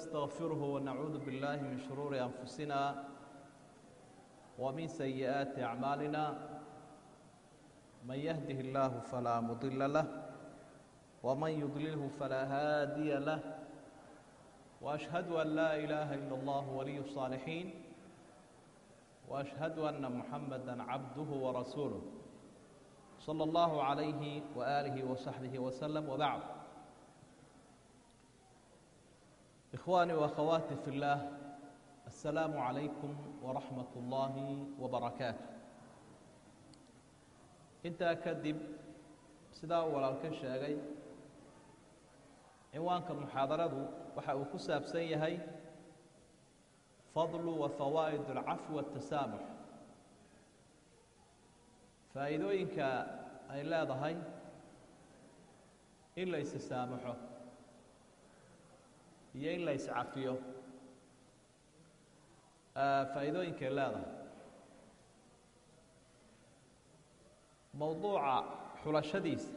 نستغفره ونعوذ بالله من شرور أنفسنا ومن سيئات أعمالنا من يهده الله فلا مضل له ومن يضلله فلا هادي له وأشهد أن لا إله إلا الله ولي الصالحين وأشهد أن محمدا عبده ورسوله صلى الله عليه وآله وصحبه وسلم وبعد ikhwaani wakhawaati fi اllaah assalaamu calaykum waraxmat ullaahi wabarakaatu intaa kadib sidaa uu walaalka sheegay cinwaanka muxaadaradu waxa uu ku saabsan yahay fadlu wa fawaa'id alcafwi watasaamux faa'iidooyinka ay leedahay in la saamaxo iyo in la iscafiyo faa'iidooyinkay leedahay. Mowduuca xulashadiisa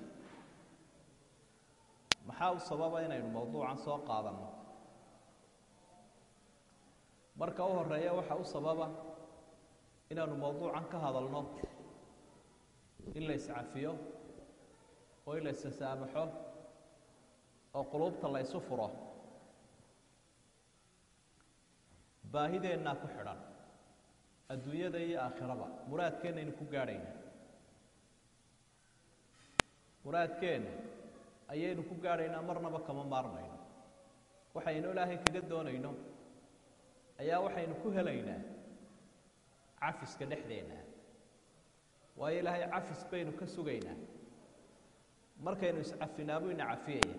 maxaa u sababa inaynu mowduucan soo qaadanno? Marka u horreeya waxaa u sababa inaanu mowduucan ka hadalno in la iscafiyo oo in la isasaamaxo oo quluubta la ysu furo baahideennaa ku xidhan adduunyada iyo aakhiraba muraadkeennaynu ku gaadhayna. Muraadkeenna ayaynu ku gaadhaynaa marnaba kama maarmayno. Waxaynu ilaahay kaga doonayno ayaa waxaynu ku helaynaa cafiska dhexdeenna waayo ilaahay cafis baynu ka sugaynaa. Markaynu iscafinaa buu ina cafiyaya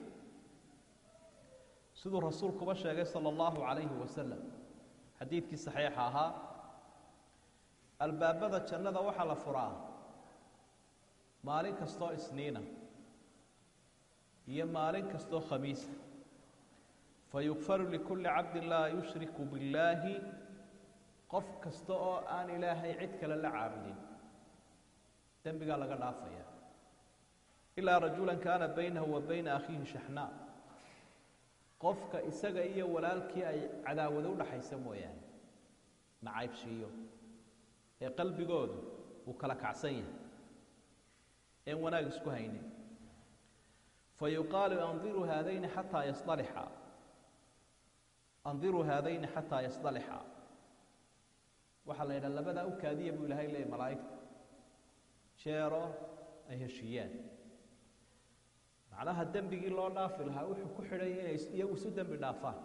siduu rasuulkuba sheegay sala allahu calayhi wasalam xadiidkii saxiixa ahaa albaabada jannada waxaa la furaa maalin kastoo isniina iyo maalin kastoo khamiisa fayukfaru likulli cabdin laa yushriku billaahi qof kasta oo aan ilaahay cid kale la caabudin dembigaa laga dhaafaya. Ilaa rajulan kaana baynahu wa bayna akhiihi shaxnaa qofka isaga iyo walaalkii ay cadaawado udhaxaysa mooyaane nacaybshiiyo ee qalbigoodu uu kala kacsan yahay een wanaag isku haynin fayuqaalu andiruu haadayni xataa yasdalixa. Andiruu haadayni xataa yasdalixa. Waxaa la yidhaha labadaa u kaadiya buu ilahay leeyay malaa'igta. Jeero ay heshiiyaan macnaha dembigii loo dhaafi lahaa wuxuu ku xidhay inay iyagu isu dembi dhaafaan.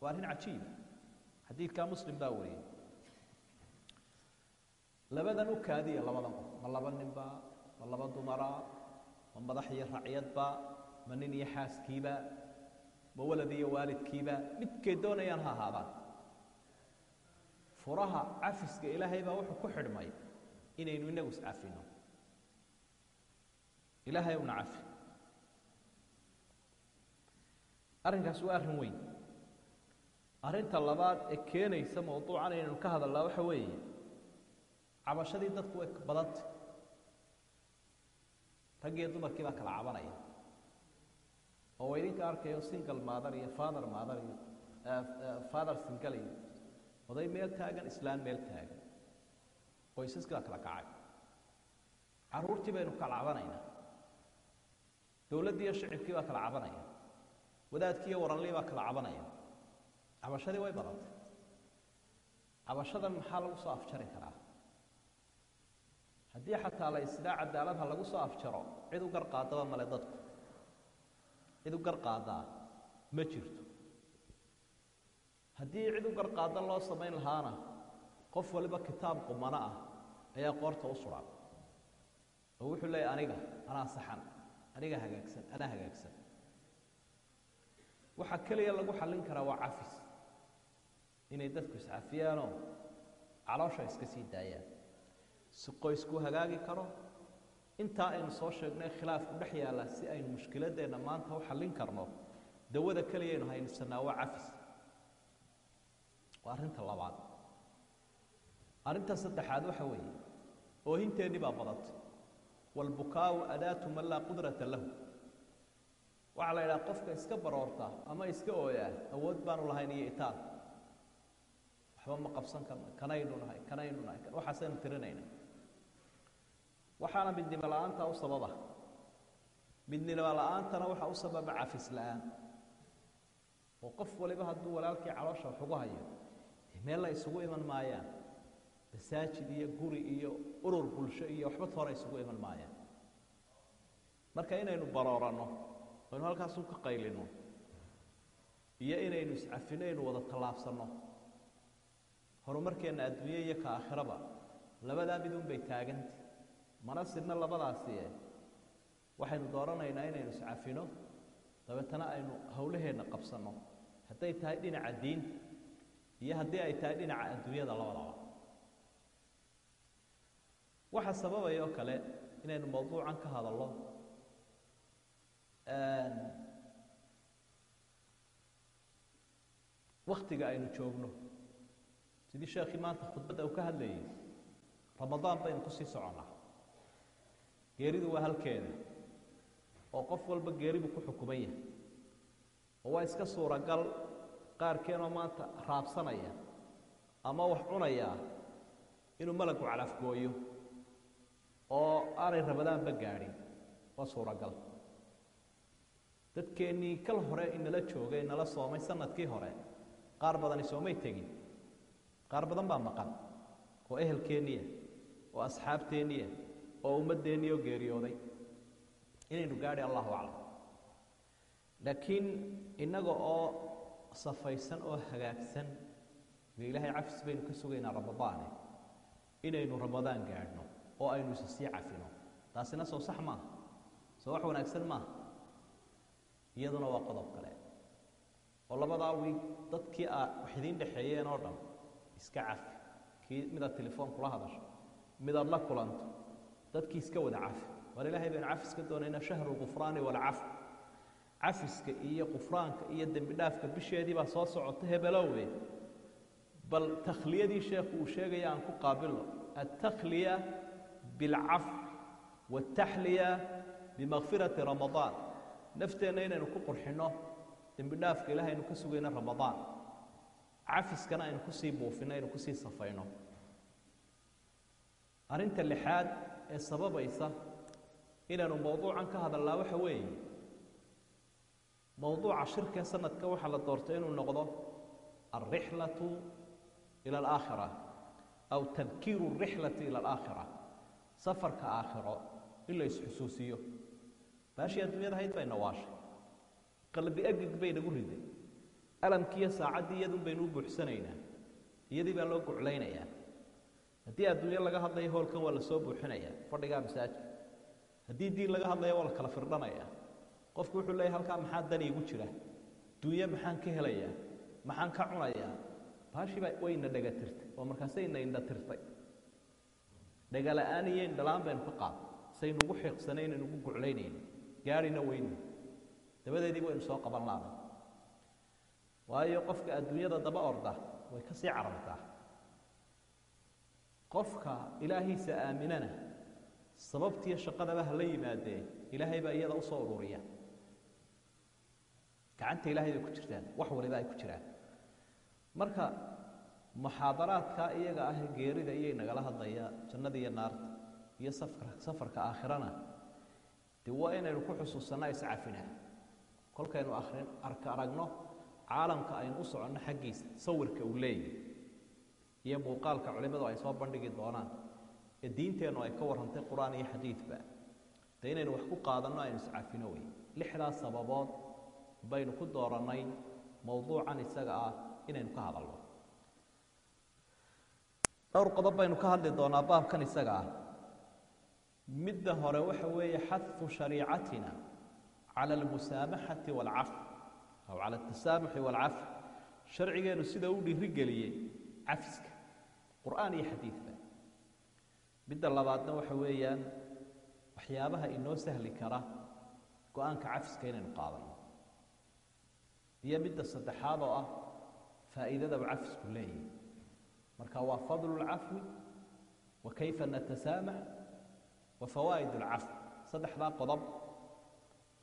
Waa arrin cajiiba xadiidkaa muslim baa wariyey. Labadan u kaadiya labadan qof. Ma laba ninba ma laba dumara ma madax iyo racyadba ma nin iyo xaaskiiba ma walad iyo waalidkiiba midkay doonayaan ha ahaadaan. Furaha cafiska ilaahay baa wuxuu ku xidhmay inaynu inagu iscafino ilaahay una cafi arrinkaas waa arrin weyn. Arrinta labaad ee keenaysa mowduucan inaynu ka hadalnaa waxa weeye cabashadii dadku way badantay. Rag dumarkii baa kala cabanaya. Oo idinka arkayo single maadar iyo father maadar iyo father single oday meel taagan islaan meel taagan. Qoysaskii baa kala kacay. Carruurtii baynu kala cabanaynaa. Dowladdii iyo shicibkii baa kala cabanaya wadaadkii iyo waranlii baa kala cabanaya. Cabashadii way badantay cabashadan maxaa lagu soo afjari karaa? Haddii xataa la cadaaladha lagu soo afjaro cid u gar qaadaba male dadku. Cid u gar qaadaa ma jirto. Haddii cid u gar qaada loo samayn lahaana qof waliba kitaab qumano ah ayaa qoorta u suran. Oo wuxuu leeyahy aniga anaa saxan. Aniga hagaagsan anaa hagaagsan waxaa keliya lagu xallin karaa waa cafis inay dadku iscafiyaanoo caloosha iska sii daayaan. Si qoysku hagaagi karo intaa aynu soo sheegnay khilaafku dhex yaalla si aynu mushkiladeenna maanta u xallin karno dawada keliyaynu haysanaa waa cafis waa arrinta labaad. Arrinta saddexaad waxa weeye oohinteennii baa badatay. Waalbukaau adaatu man laa qudrata lahu waxaa la yidhaha qofka iska baroorta ama iska ooyaa awood baanu lahayn iyo itaal. Waxba ma qabsan karno kanaynu nahay kanaynu nahay waxaasaynu tirinayna. Waxaana midnimo la'aanta u sababa. Midnimo la'aantana waxaa u sababa cafis la'aan. Oo qof waliba hadduu walaalkii caloosha wax ugu hayo meel la isugu iman maayaan masaajid iyo guri iyo urur bulsho iyo waxba toora isugu iman maayaan. Marka inaynu barooranno aynu halkaasu ka qaylino iyo inaynu iscafino aynu wada tallaabsanno. Horumarkeenna adduunye iyo ka aakhiraba labadaa midun bay taaganta mana sidna labadaasi e waxaynu dooranaynaa inaynu iscafino dabeetana aynu howlaheenna qabsanno. Hadday tahay dhinaca diinta iyo haddii ay tahay dhinaca adduunyada labadaba. Waxaa sababaya oo kale inaynu mawduucan ka hadallo waktiga aynu joogno sidii sheekhii maanta khudbadda uu ka hadlayay ramadaan baynu ku sii soconnaa geeridu waa halkeeda oo qof walba geeribu ku xukuman yahay oo waa iska suuragal qaarkeenoo maanta raabsanaya ama wax cunaya inuu malagu calafgooyo oo aanay rabadaanba gaadhin waa suuragal dadkeennii kal hore inala joogay inala soomay sannadkii hore. Qaar badani soomay tegin. Qaar badan baa maqan. Oo ehelkeenniya oo asxaabteenniya oo ummaddeennii oo geeriyooday. Inaynu gaadhi allahu aclam. Laakiin innaga oo safaysan oo hagaagsan de ilaahay cafis baynu ka sugaynaa ramadaane inaynu ramadaan gaadhno oo aynu isa sii cafino. Taasina soo sax maaha? Soo wax wanaagsan maaha iyaduna waa qodob kale. Oo labadaa wiig dadkii aad wax idiin dhexeeyeen oo dhan iska cafi kii midaad telefoon kula hadasho midaad la kulanto dadkii iska wada cafi war ilaahay baynu cafis ka doonaynaa shahru lgufraani walcaf cafiska iyo qufraanka iyo dembi dhaafka bisheedii baa soo socota hebelowe bal takhliyadii sheekhu uu sheegaya aan ku qaabilo altakhliya bilcaf wاtaxliya bimakfirati ramadaan nafteenna inaynu ku qurxinno dembi dhaafka ilahay aynu ka sugayno ramadaan. Cafiskana aynu ku sii buufino aynu ku sii safayno. Arrinta lixaad ee sababaysa inaynu mowduucan ka hadalnaa waxa weeye mowduuca shirkee sanadka waxaa la doortay inuu noqdo alrixlatu ila alaakhira aw tadkiiru alrixlati ila alaakhira safarka aakhiro in la isxusuusiyo baashii adduunyada hayd bayna waashay. Qalbi egeg bay nagu riday. Alamkiiyo saacaddii iyadun baynu u buuxsanaynaa. Iyadii baa loo guclaynayaa haddii adduunyo laga hadlayo hoolkan waa la soo buuxinayaa fadhigaa masaajid haddii diin laga hadlaya waa la kala firdhanayaa qofku wuxuu leeyahy halkaa maxaa dani igu jira? Dunyo maxaan ka helayaa maxaan ka cunayaa baashii baa wayna dhega tirtay. Oo markaasayna indha tirtay. Dhegala-aan iyo indhalaan baynu ka qaad. Saynu ugu xiiqsanayn aynu ugu guclaynayn gaarina weyne. Dabadeedii waynu soo qaban laabay. Waayo qofka adduunyada daba orda way ka sii carartaa. Qofka ilaahiisa aaminana sababtiiyo shaqadaba hala yimaadee ilaahay baa iyada u soo ururiya. Gacanta ilahay bay ku jirtaan wax waliba ay ku jiraan. Marka muxaadaraadka iyaga ah geerida iyay nagala hadlaya jannada iyo naarta iyo safarka aakhirana dee waa inaynu ku xusuusanna iscafina kolkaynu arka aragno caalamka aynu u soconno xaggiisa sawirka uu leeyahy iyo muuqaalka culimmadu ay soo bandhigi doonaan. Ee diinteennu ay ka warrantay qur'aan iyo xadiidba. Dee inaynu wax ku qaadanno aynu iscafino wey lixdaas sababood baynu ku doorannay mowduucan isaga ah inaynu ka hadalno. Dhowr qodob baynu ka hadli doonaa baabkan isaga ah midda hore waxa weeye xadfu shariicatina cala almusaamaxati waalcaf aw cala altasaamuxi waalcaf sharcigeenu sida u dhiirigeliyey cafiska qur'aan iyo xadiidba midda labaadna waxa weeyaan waxyaabaha inoo sahli kara go'aanka cafiska inaynu qaadano iyo midda saddexaad oo ah faa'iidada uu cafisku leeyahay. Marka waa fadlu اlcafwi wa kayfa natasaamax wa fawaa'id اlcafw saddexdaa qodob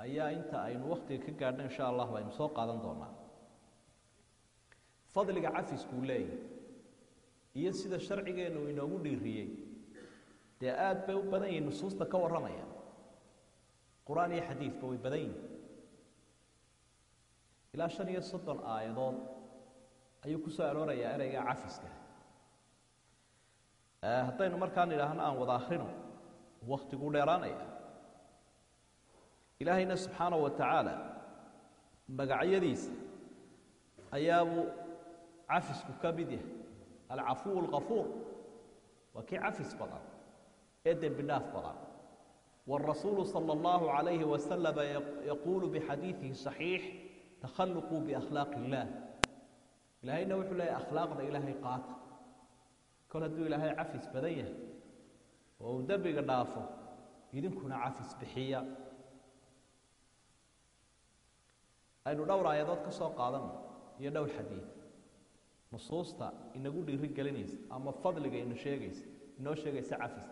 ayaa inta aynu wakhtiga ka gaadhno insha allah aynu soo qaadan doonaa. Fadliga cafiskuu leeyahy iyo sida sharcigeennu inoogu dhiiriyey dee aad bay u badan yihiin nusuusta ka warramaya. Qur'aan iyo xadiidba way badan yihiin ilaa shan iyo soddon aayadood ayuu ku soo aroorayaa ereyga cafiska haddaynu markaan idhaahno aan wada akrino waktiguu dheeraanaya ilaahayna subxaanaه wa tacaala magacyadiisa ayaabuu cafisku ka mid yahay alcafuw اlkafuur waa kii cafis badan ee dembi dhaaf badan wاrasuulu salى اllahu عalayhi wasalama yaquulu bixadiiثihi صaxiix takhaluquu biakhlaaq اllah ilaahayna wuxuu leeyahy akhlaaqda ilaahay qaata kol hadduu ilaahay cafis badan yahay oo uu dembiga dhaafo idinkuna cafis bixiya. Aynu dhowr aayadood ka soo qaadano iyo dhowr xadiid. Nusuusta inagu dhiiri gelinaysa ama fadliga ina sheegaysa inoo sheegaysa cafis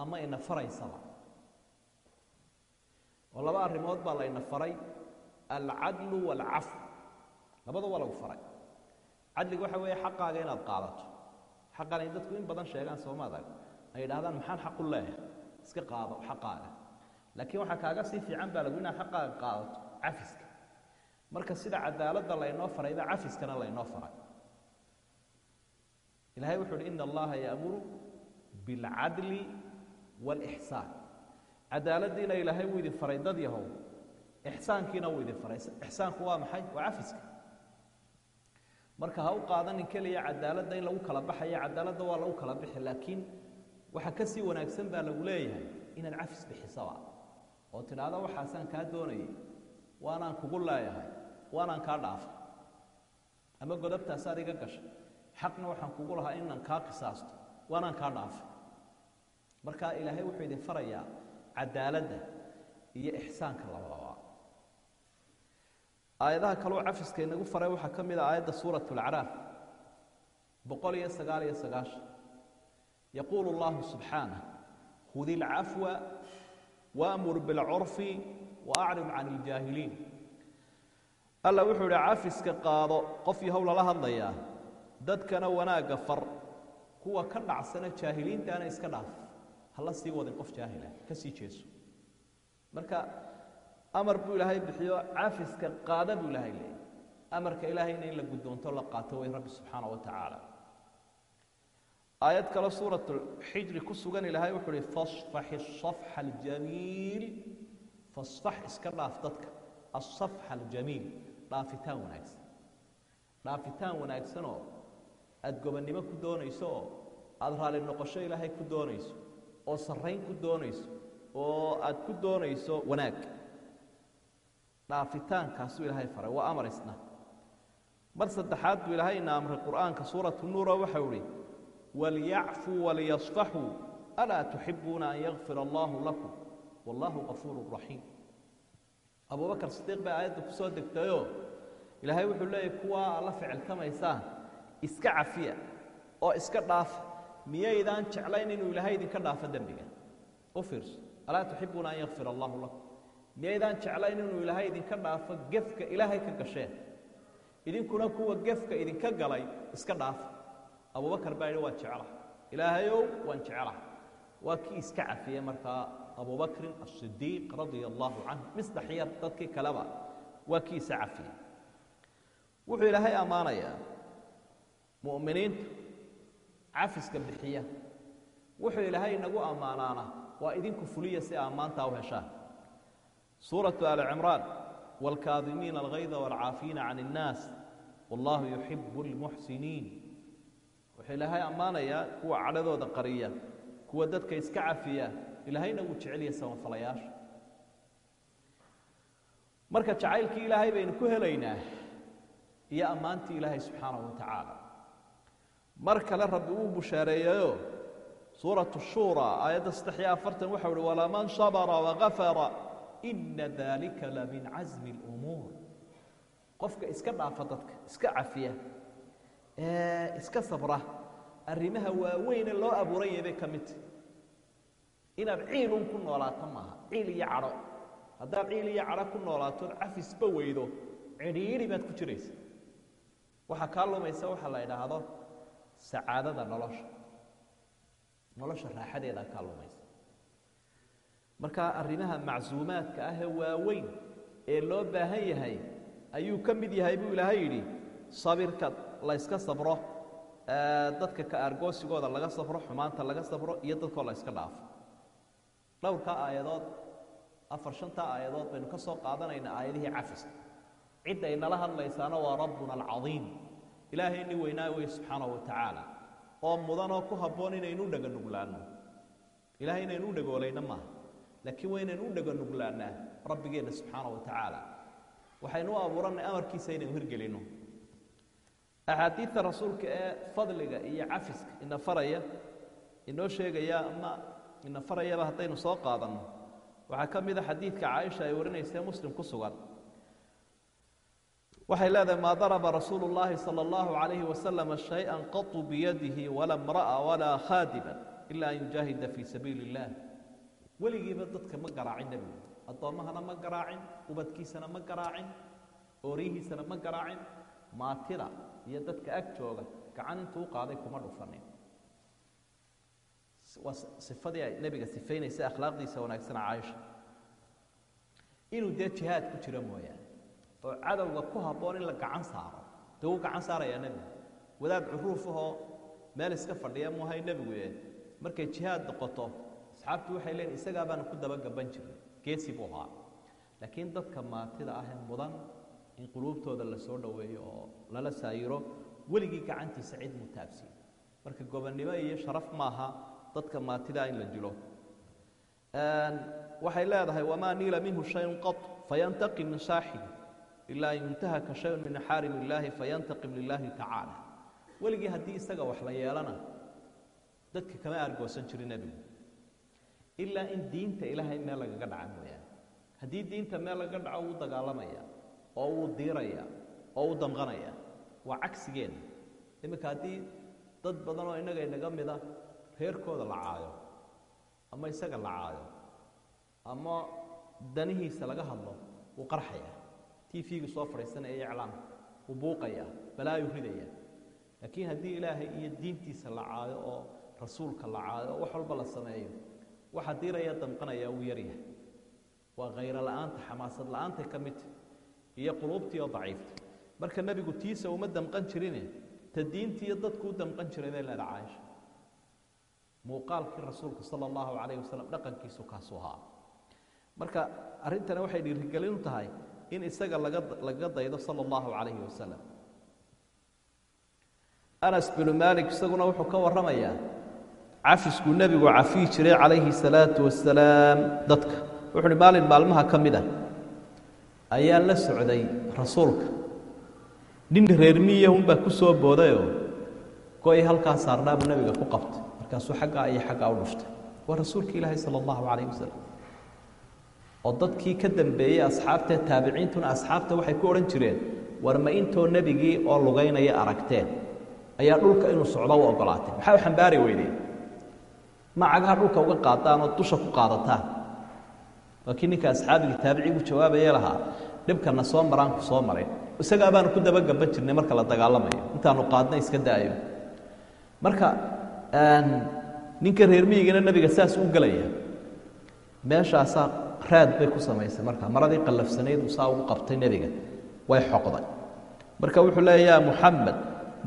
ama ina faraysaba. Oo laba arrimood baa layna faray alcadlu waalcafw labada waa lagu faray. Cadliga waxa weeye xaqaaga inaad qaadato. Xaqan ay dadku in badan sheegaan soomadag ay idhahdaan maxaan xaq u leeyahay? Iska qaado xaqaaga laakiin waxaa kaaga sii fiican baa lagu inaad xaqaaga qaadato cafiska. Marka sida cadaaladda laynoo farayba cafiskana laynoo faray. Ilahay wuxu uhi ina allaha yaamuru biاlcadli wاlixsaan cadaaladdiina ilaahay wuu idin faray dad yahow. Ixsaankiina wuu idin faray ixsaanku waa maxay? Waa cafiska. Marka ha u qaadanin keliya cadaaladda in lagu kala baxayo cadaaladda waa lagu kala bixi laakiin waxa ka sii wanaagsan baa lagu leeyahay inaad cafis bixisaba oo tidhaahda waxaasaan kaa doonayay waanaan kugu leeyahay waanaan kaa dhaafay. Ama godobtaasaad iga gashay. Xaqna waxaan kugu lahaa inaan kaa qisaasto waanaan kaa dhaafay. Marka ilaahay wuxuu idin farayaa cadaaladda iyo ixsaanka labadaba. Aayadaha kaloo cafiska inagu faray waxaa ka mid a aayadda suurat اlacraaf boqol iyo sagaal iyo sagaashan yaquulu اllahu subxaanah khudi اlcafwa waamur biاlcurfi waacrim can اljaahiliin alla wuxuu idhi cafiska qaado qof yahow lala hadlayaa dadkana wanaagga far kuwa ka dhacsana jaahiliintaana iska dhaaf hala sii wadin qof jaahila ka sii jeeso marka amar buu ilaahay bixiyo cafiska qaada buu ilaahay leeyay amarka ilaahayna in la guddoonto la qaato way rabbi subxaana wa tacaala aayad kale suurat xijri ku sugan ilaahay wuxuu uhi fasfaxi asaxa aljamiil. Fasfax iska dhaaf dadka. Asaxa aljamiil dhaafitaan wanaagsan. Dhaafitaan wanaagsan oo aada gobonnimo ku doonayso oo aada raali noqosho ilaahay ku doonayso oo sarrayn ku doonayso oo aad ku doonayso wanaag. Dhaafitaankaasu ilaahay faray waa amar isna. Mar saddexaad buu ilaahay ina amray qur'aanka suuratu nuura waxau ihi walyacfuu waliyasfaxuu alaa tuxibuuna an yakfir allaahu lakum wallaahu kafuuru raxiim abubakar sidiiq bay aayadda ku soo degtayoo ilaahay wuxuu leeyahy kuwaa la ficiltamaysaan iska cafiya oo iska dhaafa miyaydaan jeclayn inuu ilaahay idinka dhaafo dembiga u fiirso alaa tuxibuuna an yakfir allaahu lakum miyaydaan jeclayn inuu ilaahay idinka dhaafo gefka ilaahay ka gasheen idinkuna kuwa gefka idinka galay iska dhaafa abubakar baa yidhi waan jecla ilaahayow waan jecla waa kii iska cafiyey markaa abubakrin asidiiq radia allaahu canh misdaxyar dadkii kaleba waa kii isa cafiyey wuxuu ilaahay ammaanayaa mu'miniinta cafiska bixiya wuxuu ilaahay inagu ammaanaana waa idinku fuliya si ammaantaa u heshaan suuraة ali cimraan wاlkaadimiina algayda wاlcaafiina can الnaas wاllahu yuxibu اlmuxsiniin wuxuu ilaahay ammaanayaa kuwa cadhadooda qariya kuwa dadka iska cafiya. Ilaahayna wuu jecelya samafalayaasha marka jacaylkii ilaahay baynu ku helaynaa iyo ammaantii ilaahay subxaanahu watacaala mar kale rabbi uu busheereeyayo suuratu shuura aayadda saddex iyo afartan waxau uhi walaman sabara wakafara ina dalika la min casmi اlumuur qofka iska dhaafa dadka iska cafiya ee iska sabra. Arrimaha waaweyne loo abuuran yahay bay ka midta inaad ciilun ku noolaato maaha ciil iyo cadho haddaad ciil iyo cadho ku noolaatood cafisba weydo. Cidhiidhi baad ku jiraysa. Waxaa kaa lumaysa waxaa la idhaahdo sacaadada nolosha. Nolosha raaxadeedaa kaa lumaysa. Marka arrimaha macsuumaadka ah ee waaweyn ee loo baahan yahay ayuu ka mid yahay buu ilaahay yidhi sabirka la yska sabro dadka ka aargoosigooda laga safro xumaanta laga safro iyo dadkoo la yska dhaafo. Dhowrkaa aayadood afar shantaa aayadood baynu ka soo qaadanaynaa aayadihii cafiska cidda inala hadlaysaana waa rabbuna alcadiim. Ilaahayni weynaa wey subxaanahu wa tacaala. Oo mudanoo ku habboon inaynu u dhaganuglaanno ilahay inaynu u dhagoolayno maaha. Laakiin waa inaynu u dhaganuglaannaa rabbigeenna subxaana wa tacaala. Waxaynu u abuurannay amarkiisa inaynu hirgelinno axaadiidta rasuulka ee fadliga iyo cafiska ina faraya inoo sheegaya ama ina farayaba haddaynu soo qaadanno waxaa ka mid a xadiidka caaisha ay warinaysae muslim ku sugan waxay leedahay maa daraba rasuulu اllahi salى اllahu عalayhi wasalam shayئa qatu biyadihi wala mra'a walaa khaadiman ila an yujaahida fii sabiili اllah weligiiba dadka ma garaacin nebigu addoommahana ma garaacin ubadkiisana ma garaacin ooriyihiisana ma garaacin maatida iyo dadka ag jooga gacan intuu qaaday kuma dhufanin. Waa sifadii ay nebiga sifaynaysa akhlaaqdiisa wanaagsana caaisha. Inuu dee jihaad ku jiro mooyaane oo cadowga ku habboon in la gacan saaro. Dee wuu gacan saarayaa nebigu wadaad curuufahoo meel iska fadhiya muuhay nebigu ee markay jihaad noqoto asxaabtu waxay leeyiin isagaa baanu ku dabagaban jirnay geesi buu ahaa. Laakiin dadka maatida ah ee mudan in quluubtooda la soo dhoweeyo oo lala saayiro weligii gacantiisa cid muu taabsiin marka gobonnimo iyo sharaf maaha dadka maatidaa in la dilo waxay leedahay wamaa niila minhu shayun qat fayantaqim min saaxibi ilaa an yuntahaka shayun min xaarim illaahi fayantaqim lilaahi tacaala weligii haddii isaga wax la yeelana dadka kama argoosan jirin nebigu. Ilaa in diinta ilaahay meel lagaga dhaca mooyaane. Haddii diinta meel lagaga dhaco wuu dagaalamaya oo wuu diiraya oo wuu damqanaya. Waa cagsigeenna iminka haddii dad badan oo innaga inaga mida reerkooda la caayo ama isaga la caayo ama danihiisa laga hadlo wuu qarxaya. Tv-gu soo fadhiisanaya iyo iclaamka wuu buuqaya balaayuu ridaya. Laakiin haddii ilaahay iyo diintiisa la caayo oo rasuulka la caayo oo wax walba la sameeyo waxa diiraya damqanaya wuu yaryahay. Waa khayro la'aanta xamaasad la'aantay ka midta iyo quluubtii oo daciifta. Marka nebigu tiisa uma damqan jirine ta diintiiyo dadku u damqan jiray bay leeda caaisha. Muuqaalkii rasuulka sala allahu calayh wasalam dhaqankiisu kaasuu ahaa. Marka arrintani waxay dhiirigelin u tahay in isaga laga lagaga daydo sala allahu calayhi wasalam anas binu maalik isaguna wuxuu ka warramayaa cafiskuu nebigu cafiyi jiray calayhi salaatu wasalaam dadka. Wuxu uhi maalin maalmaha ka mid ah ayaa la socday rasuulka. Nin reer miyahunbaa ku soo boodayoo go-i halkaa saarnaa buu nebiga ku qabtay. Markaasuu xaggaa iyo xaggaa u dhuftay. Waa rasuulka ilaahi sala allahu calayh wasalam oo dadkii ka dambeeyey asxaabtee taabiciintuna asxaabta waxay ku odhan jireen war ma intoo nebigii oo lugaynaya aragteen? Ayaa dhulka inuu socdo u ogolaateen maxaa u xambaari weydeen ma cagaha dhulka uga qaadaan oo dusha ku qaadataan waa kii ninka asxaabigii taabicigu jawaabaya lahaa dhibkana soo maraan ku soo maray. Isagaa baanu ku dabagaban jirnay marka la dagaalamayo. Intaanu qaadna iska daayo. Marka ninka reer miyigana nebiga saas u gelaya meeshaasaa raad bay ku samaysay marka. Maradii qallafsanayd uu saa ugu qabtay nebiga way xoqday. Marka wuxuu leeya ya muxamed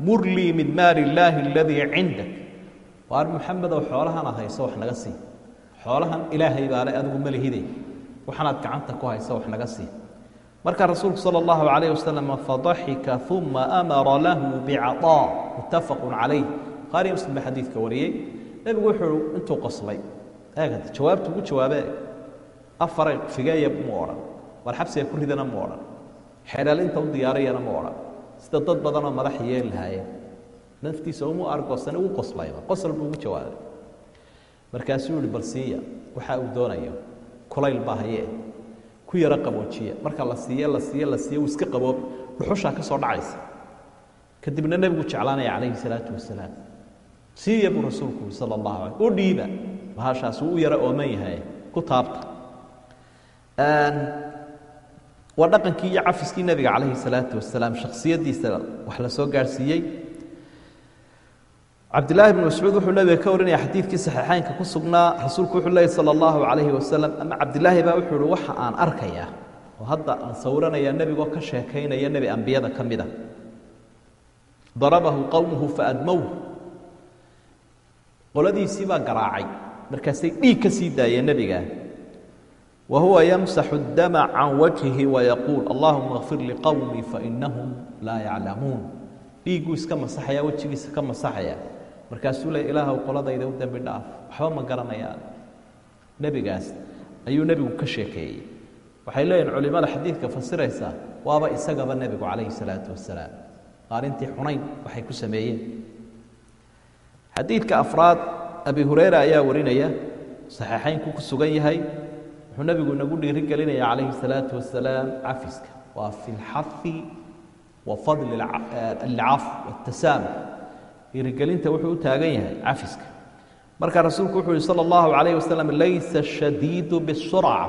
mur min maali illaahi aladii cindak. Waar muxamedow xoolahana hayso wax naga sii xoolahan ilaahay baale adigu malihide waxanaad gacanta ku hayso wax naga sii. Marka rasuulku sala allahu calayh wasalam fadaxika uma amara lahu bicaطaa muttafaqun calayh bukhaariya muslim baa xadiidka wariyey. Nebigu wuxuu intuu qoslay. Eegad jawaabtu ugu jawaabe afaray figeeya mu odhan war xabsiga ku ridana mu odhan xeedhalinta u diyaariyana mu odhan. Sida dad badanoo madax yeeli lahaayeen. Naftiisa umu argoosane uu qoslayba qosol buu ugu jawaabay. Markaasuu yihi bal siiya waxa uu doonayo kulayl baa hayee ku yaro qaboojiya marka la siiye la siiye la siiye uu iska qaboobi dhuxushaa ka soo dhacaysa. Kadibna nebigu jeclaanaya calayhi salaatu wasalaam. Siiya buu rasuulku sala allahu alay u dhiiba. Bahashaas wuu u yaro ooman yahay ku taabta. Waa dhaqankii iyo cafiskii nebiga calayhi salaatu wasalaam shakhsiyaddiisa wax la soo gaadhsiiyey cabdillaahi bn mascuud wuxuu nebiga ka warinaya xadiidkii saxiixeynka ku sugnaa. Rasuulku wuxuu leeyay sala allahu calayhi wasalam ama cabdilaahi baa wuxuu uhi waxa aan arkayaa oo hadda aan sawiranayaa nebigoo ka sheekaynaya nebi ambiyada ka mid a darabahu qowmuhu faadmowh qoladiisii baa garaacay. Markaasay dhiig ka sii daayeen nebigaa wa huwa yamsaxu اdama can wajhihi wayaquul allahuma kfir liqowmii fainahum laa yaclamuun. Dhiigguu iska masaxaya wejigiisa ka masaxaya markaasuu le ilaahw qoladayda u dembi dhaaf waxba ma garanayaan nebigaas ayuu nebigu ka sheekeeyey waxay leeyihiin culimada xadiidka fasiraysaa waaba isagaba nebigu calayhi salaatu wasalaam maalintii xunayn waxay ku sameeyeen xadiidka afraad abi hureyra ayaa warinaya saxiixaynku ku sugan yahay wuxuu nebigu inagu dhiiri calayhi salaatu wasalaam cafiska waa fi lxafi wa fadli alcaf watasaamux dhiirigelinta wuxuu u taagan yahay cafiska marka rasuulku wuxuu yihi sala allahu calayh wasalam laysa ashadiidu bisurca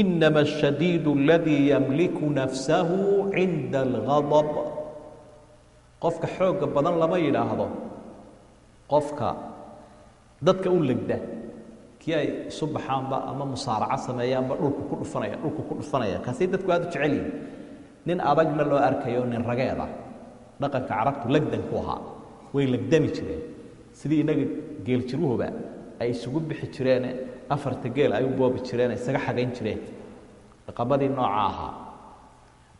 inama ashadiidu aladii yamliku nafsahu cinda algadab qofka xoogga badan lama yidhaahdo. Qofka dadka u legda kii ay isu baxaanba ama musaaraco sameeyaanba dhulku ku dhufanaya dhulku ku dhufanaya. Kaasay dadku aada u jecel yihiin nin adagna loo arkayo nin rageeda. Dhaqanka carabtu legdanku ahaa way legdami jireen. Sidii innaga geeljiruhuba ay isugu bixi jireene afarta geel ay u boobi jireen isaga xagayn jireen. Dhaqamadii nooca ahaa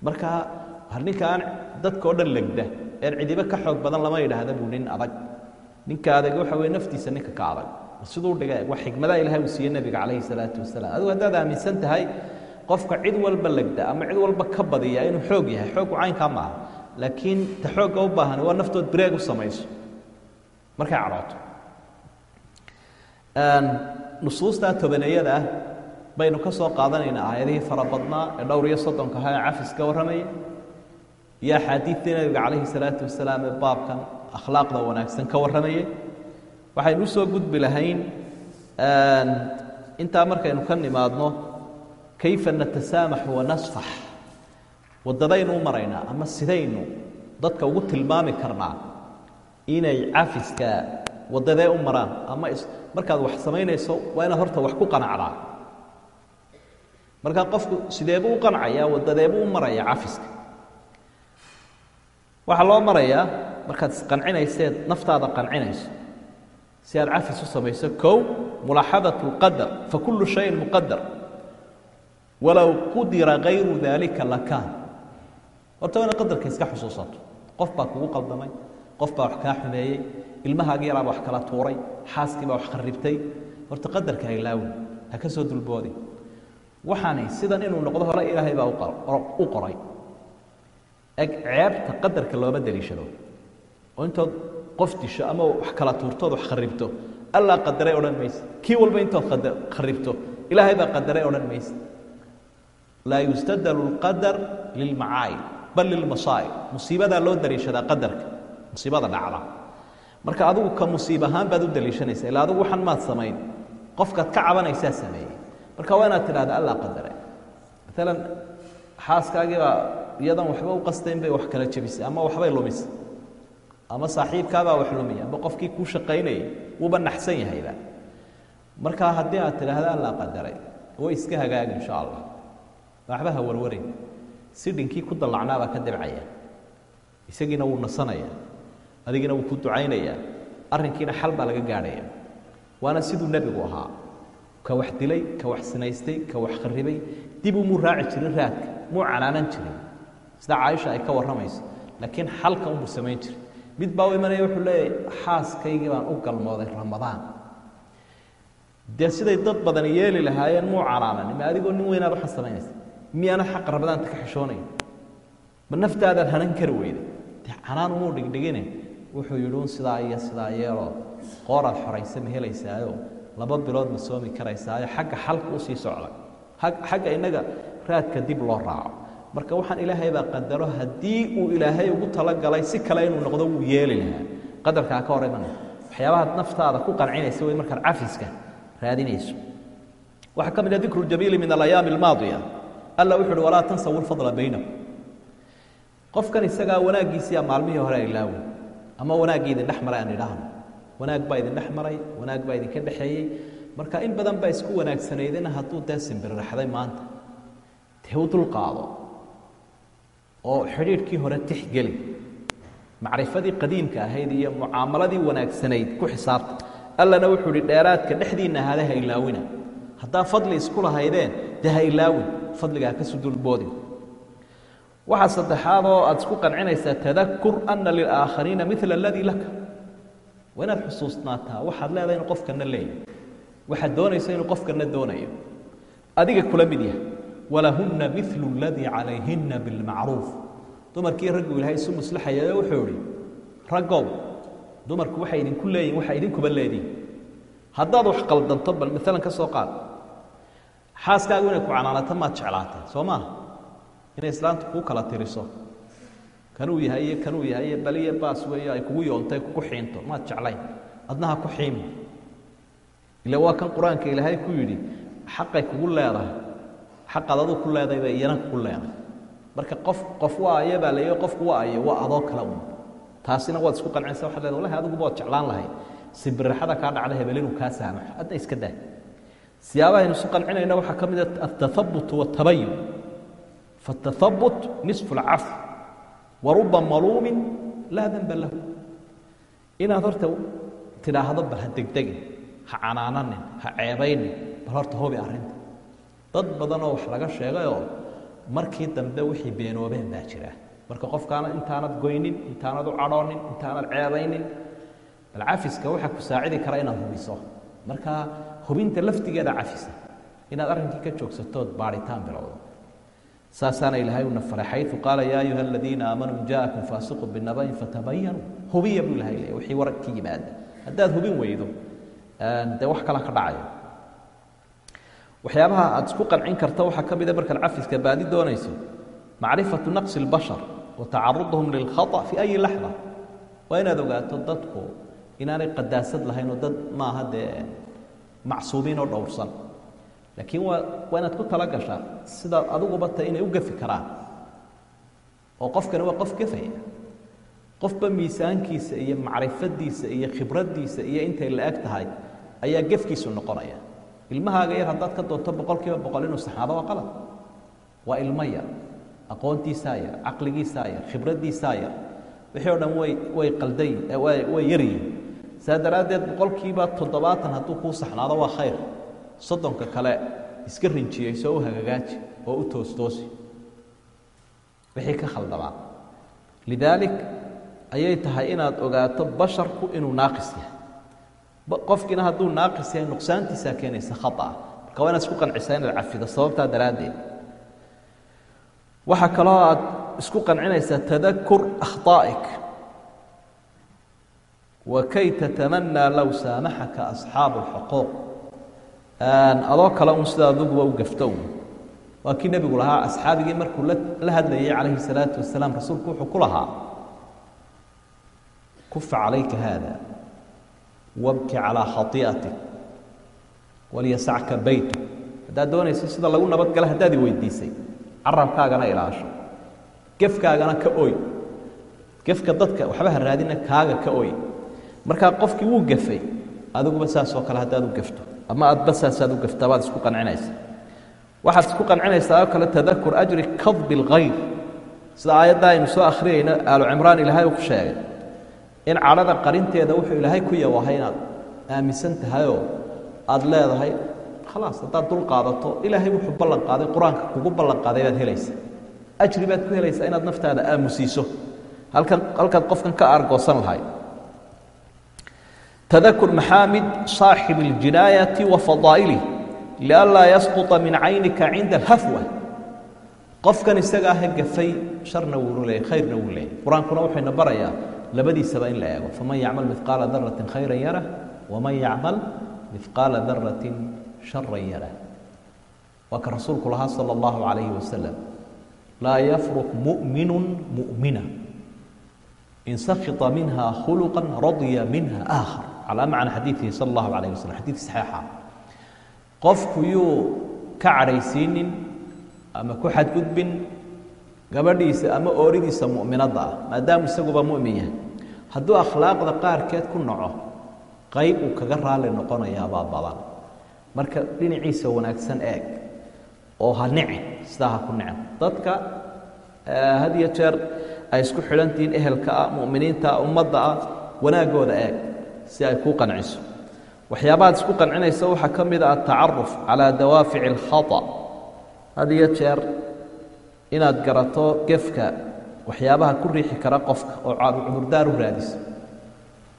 marka ninka aan dhan legda een cidibo ka xoog badan lama yidhaahda buu nin adag. Ninka adag waxa weye naftiisa ninka ka adag. Siduu dhiga waa xikmadaha ilahay uu siiyey nebiga calayhi salaatu wasalaam. Adigu haddaad aaminsan tahay qofka cid walba legda ama cid walba ka badiya inuu xoog yahay xooggu caynkaa maaha laakiin ta xoogga u baahan waa naftood breeg u samayso. Markay cadhooto nusuustaa tobaneeyada ah baynu ka soo qaadanaynaa aayadihii fara badnaa ee dhowr iyo soddonka ahaa ee cafis warramaya iyo axaadiidtii nebiga calayhi salaatu wasalaam ee baabkan akhlaaqda wanaagsan ka warramayay waxaynu u soo gudbi lahayn intaa markaynu ka nimaadno kayfa natasaamaxu wanasfax waddadaynu u maraynaa ama sidaynu dadka ugu tilmaami karnaa inay cafiska waddadee u maraan ama markaad wax samaynayso waa inaad horta wax ku qanacdaa. Markaa qofku sideebuu u qancayaa waddadeebuu u marayaa cafiska waxaa loo marayaa markaad isqancinayseed naftaada qancinayso si aad cafis u samayso. Kow mulaaxadaة اlqadar fakulu shayin muqadar walow qudira kayru dalika lakaan horta waa inaad qadarka iska xusuusato. Qof baa kugu qaldamay qof baa wax kaa xumeeyey ilmahaagii yaraaba wax kala tuuray xaaskii baa wax kharibtay horta qadarka hailaawi ha ka soo dulboodi. Waxaani sidan inuu noqdo hore ilaahay baa u qoray. Eg ceebta qadarka looma deliishado. Oo intood qof disho ama wax kala tuurtood wax kharibto allaa qadaray odhan mayse kii walba intood kharibto ilaahay baa qadaray odhan mayse laa yustadalu اlqadar lilmacaayib bal lilmasaa'ib musiibadaa loo daliishadaa qadarka musiibada dhacda marka adigu ka musiib ahaan baad u daliishanaysa ila adigu waxan maad samayn qofkaad ka cabanaysaa sameeyey marka waa inaad tidhahda allaa qadare maalan xaaskaagii baa iyadan waxba u qastayn bay wax kala jebisay ama waxbay lumisay ama saaxiibkaabaa wax lumiya amba qofkii kuu shaqaynayay wuuba naxsan yahayba marka haddii aad tidhaahda allaa qadaray way iska hagaagi insha allah waxba ha warwarin si dhinkii ku dallacnaabaa ka dabcaya. Isagiina wuu nasanaya adigiina wuu ku ducaynayaa. Arrinkiina xal baa laga gaadhaya. Waana siduu nebigu ahaa. Ka wax dilay ka wax sinaystay ka wax kharibay dib umuu raaci jirin raadka. Muu canaanan jirin. Sida caaisha ay ka warramayso. Laakiin xalka unbuu samayn jiray. Mid baa u imanaya wuxuu leeyahay xaaskaygii baan u galmooday ramadaan. Dee siday dad badani yeeli lahaayeen muu canaanan. Ma adigoo nin weynaad waxaa samaynaysa miyaanad xaqa ramadaanta ka xishoonayn ma naftaadaad hanan kari weyday dee canaan umuu dhigdhigine. Wuxuu yidhi un sidaa iyo sidaa yeeloo qooraad xoraysa ma helaysaayo. Laba bilood ma soomi karaysaayo. Xagga xalka u sii socda. Xagga innaga raadka dib loo raaco. Marka waxaan ilaahay baa qadaro haddii uu ilaahay ugu talagalay si kale inuu noqdo wuu yeeli lahaa. Qadarkaa ka hor imanaya waxyaabahaad naftaada ku qancinaysa wey markaad cafiska raadinayso. Waxaa ka mid a dikru ljamiili min alayaami almaadiya alla wuxu uhi walaa tansawu lfadla baynakum qofkan isagaa wanaaggiisiyaa maalmihii hore ilaawi ama wanaaggii idin dhex maray aan idhaahno. Wanaag baa idin dhex maray wanaag baa idinka dhexeeyey. Marka in badan baa isku wanaagsanaydina hadduu dee simbirraxday maanta. Dee dulqaado oo xidhiidhkii hore tixgeli macrifadii qadiimka ahayd iyo mucaamaladii wanaagsanayd ku xisaabta. Allana wuxuu ihi dheeraadka dhexdiinna ahaada ha ilaawina haddaa fadli isku lahaydeen dee ha ilaawin fadliga ha ka sudulboodin waxaa saddexaad oo aada isku qancinaysaa tadakur ana lilaakhariina mila aladii laka. Waa inaad xusuusnaataa waxaad leedahay inuu qofkana leeyahy waxaad doonaysa inuu qofkana doonayo. Adiga kula mid yahay walahunna milu اladii calayhina bilmacruuf. Dumarkii raggu ilaahay isu muslaxaya wuxuu ihi raggow dumarku waxay idinku leeyihiin waxay idinkuba leedihin haddaad wax qaldanto bal maalan ka soo qaad xaaskaagu inay ku canaanato maad jeclaatay soo maa inay islaantu kuu kala tiriso. Kanuu yahay iyo kanuu yahay iyo baliyo baas weeyo ay kugu yoontay kugu xiinto maad jeclayn. Adnaha ku xiimi ila waa kan qur'aanka ilaahay ku yidhi xaqay kugu leedahay. Xaqaad aduu ku leedahay bay iyana kugu leedahay. Marka qof qof waa baa la qofku waa waa adoo kale un taasina waad isku qancinaysa waxad leedahay wallahi adiguba waad jeclaan lahayd sibirraxada kaa dhacda hebel inuu kaa saamaxo. Adna iska daa siyaabaha aynu isu qancinayna waxaa ka mid a altathabut waatabayun faatahabut nisfu alcaf wa ruba maluumin laa danba lahu. Inaad horta tidhaahdo bal ha degdegin ha canaananin ha ceebaynin bal horta hobi arrinta. Dad badanoo wax laga sheegayoo markii dambe wixii beenoobeen baa jira. Marka qofkaana intaanad goynin intaanad u cadhoonin intaanad ceebaynin bal cafiska waxaa ku saacidi kara inaad hubiso. Marka hubinta laftigeeda cafisa inaad arrinkii ka joogsatood baaritaan bilowdo. Saasaana ilaahay una faray xayu qaala yaa ayuha aladiina aamanuu in faasiqu binabain fatabayanuu hubiya buu ilahay leeya wixii war ka yimaada haddaad hubin weydo dee wax kalaa ka dhacayo. Waxyaabaha aad isku qancin karta waxaa ka mida ah markaad cafiska baadi doonayso. Macrifatu naqsi اlbashar wa tacarudahum lilkhata fi ayi laxda waa inaad ogaato dadku inaanay qadaasad lahayn oo dad maaha dee macsuumiin oo dhowrsan. Laakiin waa inaad ku tala gashaa sidaad adiguba ta inay u gafi karaan. Oo qofkani waa qof gafaya qofba miisaankiisa iyo macrifadiisa iyo khibraddiisa iyo intay la eg tahay ayaa gefkiisu noqonaya. Ilmahaaga yar haddaad ka doonto boqol kiiba boqol inuu saxaado waa qalad. Waa ilmo yar aqoontiisaa yar caqligiisaa yar khibraddiisaa yar. Wixii o dhan way way qalday way way saa daraaddeed boqolkiiba toddobaatan hadduu kuu saxnaado waa khayr. Soddonka kale iska rinjiyeyso u hagagaaji oo u toostoosi wixii ka khaldamaa lidaalik ayay tahay inaad ogaato basharku inuu naaqis yahay. Qofkiina hadduu naaqis yahay nuqsaantiisaa keenaysa khaطa marka waa inaad isku qancisaa inaad cafido sababtaa daraaddeed. Waxaa kaloo aad isku qancinaysaa tadakur akhطaa'ik wakay tatamanaa low saamaxaka asxaabu اxuquuq adoo kale un sidaa aduguba u gafto waa kii nebigu lahaa asxaabigii markuu la hadlayay calayhi salaatu wasalaam rasuulku wuxuu ku lahaa kufa calayka haada wabki calaa khaiatik walyasacka baytu haddaad doonayso sida lagu nabadgalo haddaad i carabkaagana ilaasho gefkaagana ka oy gefka dadka waxba ha raadina kaaga ka oy markaa qofkii wuu gafay adiguba saasoo kale haddaad u gafto. Ama aadba saasaad u gafta baad isku qancinaysa waxaad isku qancinaysaa oo kale tadakur ajri kadbi اlkhayr sida aayadda aynu soo akhriyayno aalu cimraan ilaahay uu ku sheegay in cadhada qarinteeda wuxuu ilaahay ku yawahay inaad aaminsan tahayoo aada leedahay khalaas haddaad dul qaadato ilaahay wuxuu ballan qaaday qur'aanka kugu ballan qaaday baad helaysa. Ajri baad ku helaysaa inaad naftaada aamusiiso. Halkan halkaad qofkan ka aargoosan lahay maxaamid saaxib اljinaayati wa fadaa'ilih lianlaa yasquطa min caynika cinda alhafwa qofkan isaga ah gafay sharna wuu leeyay khayrna wuu leeyay qur'aankuna wuxuyna barayaa labadiisaba in la eego faman yacmal midqaala daratin khayra yarah waman yacmal midqaala daratin shara yarah waa ka rasuulku lahaa sala allahu calayhi wasalam laa yafruq mu'minu mu'mina in sakita minha khuluqa radya minha aakhar calaa macna xadiidihi sala allahu calayh wasalam xadiidkii saxiixa. Qofku yuu ka cadhaysiinin ama ku xadgudbin gabadhiisa ama ooridiisa mu'minadda ah maadaama isaguba mu'min yahay. Hadduu akhlaaqda qaarkeed ku naco qayb uu kaga raali noqonayaabaa badan. Marka dhinaciisa wanaagsan eeg oo ha nici sidaa ha ku nicin. Dadka had iyo jeer ay isku xidhantihiin ehelka ah mu'miniinta ummadda ah wanaaggooda eeg si ay kuu qanciso waxyaabahaad isku qancinaysa waxaa ka mid a atacaruf calaa dawaafici alkhata. Had iyo jeer inaad garato gefka waxyaabaha ku riixi kara qofka oo cudurdaar u raadiso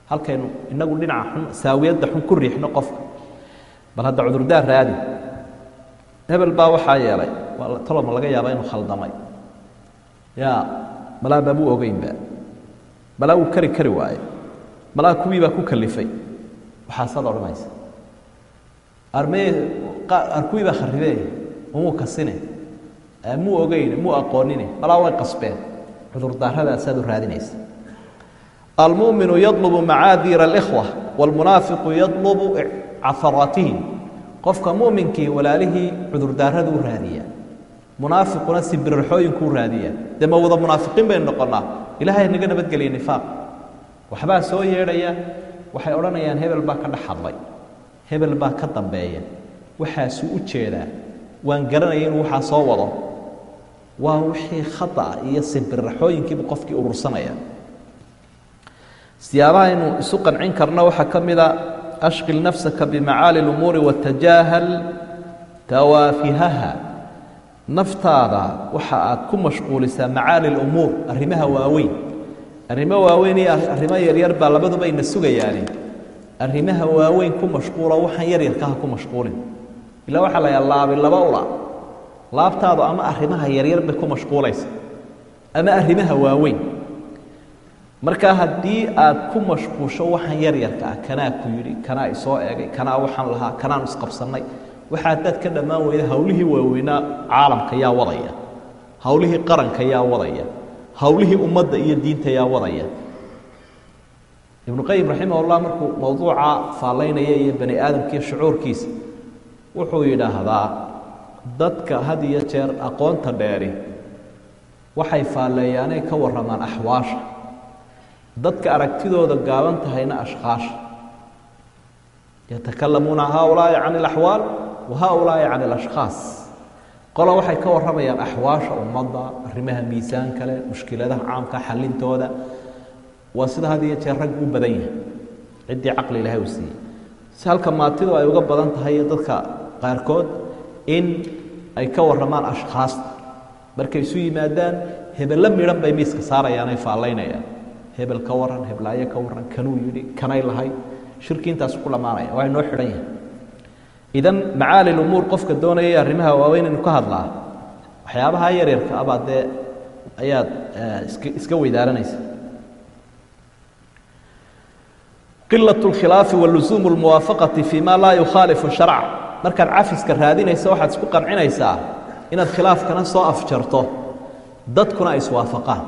halkaynu inagu dhinaca xun saawiyadda xun ku riixno qofka. Bal hadda cudurdaar raadi. Hebel baa waxaa yeelay toloma laga yaaba inuu khaldamay. Ya malaa baabuu ogeynba malaa wuu kari kari waaye malaa kuwii baa ku kalifay waxaasaad odhanaysa armee arkuwii baa kharibee umuu kasine. Muu ogeyne muu aqoonine. Malaa way qasbeen. Cudurdaarradaasaad u raadinaysa. Almu'minu yadlubu macaadira alikhwa waalmunaafiqu yadlubu caharaatihim qofka mu'minkii walaalihii cudurdaarradu u raadiya. Munaafiquna sibirarxooyinkuu raadiya. Dee ma wada munaafiqiin baynu noqonnaa? Ilaahay naga nabadgeliya nifaaq waxbaa soo yeedhaya waxay odhanayaan hebel baa ka dhex hadlay. Hebel baa ka dambeeya. Waxaasuu u jeedaa. Waan garanaya inuu waxaa soo wado. Waa wixii khata iyo sibirraxooyinkiibu qofkii urursanaya. Siyaabaha aynu isu qancin karno waxaa ka mid a ashqil nafsaka bimacaali lumuuri watajaahal tawaafihaha. Naftaada waxa aad ku mashquulisaa macaali lumuur arrimaha waaweyn arrimo waaweyn iyo arrimo yaryar baa labaduba ayna sugayaani. Arrimaha waaweyn ku mashquulo waxaan yaryarkaha ku mashquulin. Ilaa waxaa la laabi laba ula. Laabtaadu ama arrimaha yaryar bay ku mashquulaysa. Ama arrimaha waaweyn. Marka haddii aad ku mashquusho waxaan yaryarka ah kanaa ku yidhi kanaa isoo eegay kanaa waxaan lahaa kanaanu isqabsannay. Waxa haddaad ka dhammaan weyda hawlihii waaweynaa caalamka yaa wadaya. Hawlihii qaranka yaa wadaya hawlihii ummadda iyo diinta yaa wadaya ibnu qayim raximahullah markuu mowduuca faallaynaya iyo bani aadamkiiyo shucuurkiisa wuxuu yidhaahdaa dadka had iyo jeer aqoonta dheeri waxay faalleeyaanay ka warramaan axwaasha. Dadka aragtidooda gaaban tahayna ashkaasha yatakalamuuna haaulaa'i can alaxwaal wa haaulaa'i can alashkhaas qola waxay ka warramayaan axwaasha ummadda arrimaha miisaan kale mushkiladaha caamka xallintooda. Waa sida had jeer rag u badan yahay ciddii caqli ilaahay uu siiyey. Si halka maatidu ay uga badan tahay dadka qaarkood in ay ka warramaan ashkhaasta markay isu yimaadaan hebello midhan bay miiska saarayaan ay faallaynayaan hebel ka waran heblaayo ka waran kanuu yidhi kanay lahay. Shirki intaas ku dhammaanaya waa inoo xidhan yahay idan macaali lumuur qofka doonaya arrimaha waaweyn inu ka hadlaa waxyaabaha yaryarka abaa dee ayaad iska iska weydaaranaysa qilaة اkhilaafi walusuumu اlmuwaafaqati fi ma laa yukhaalifu sharca markaad cafiska raadinaysa waxaad isku qancinaysaa inaad khilaafkana soo afjarto dadkuna ay iswaafaqaan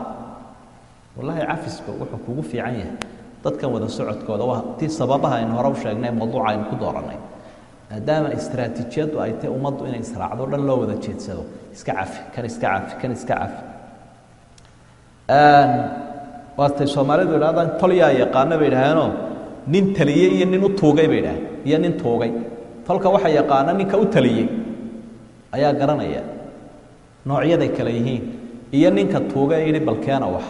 wallahi cafisku wuxuu kugu fiican yahay dadkan wada socodkooda waa tii sababaha aynu hore u sheegnay mawduuca aynu ku doorannay maadaama istraatiijiyaddu ay tahay ummaddu inay israacdo dhan loo wada jeedsado. Iska cafi kan iska cafi kan iska cafi waatay soomaalidu idhahdaan tolyaa yaqaano bay idhaaheenoo nin taliyey iyo nin u tuugay bay idhaaheen iyo nin tuugay. Tolka waxa yaqaana ninka u taliyey ayaa garanaya noocyaday kale yihiin iyo ninka tuuga ee yidhi balkeena wax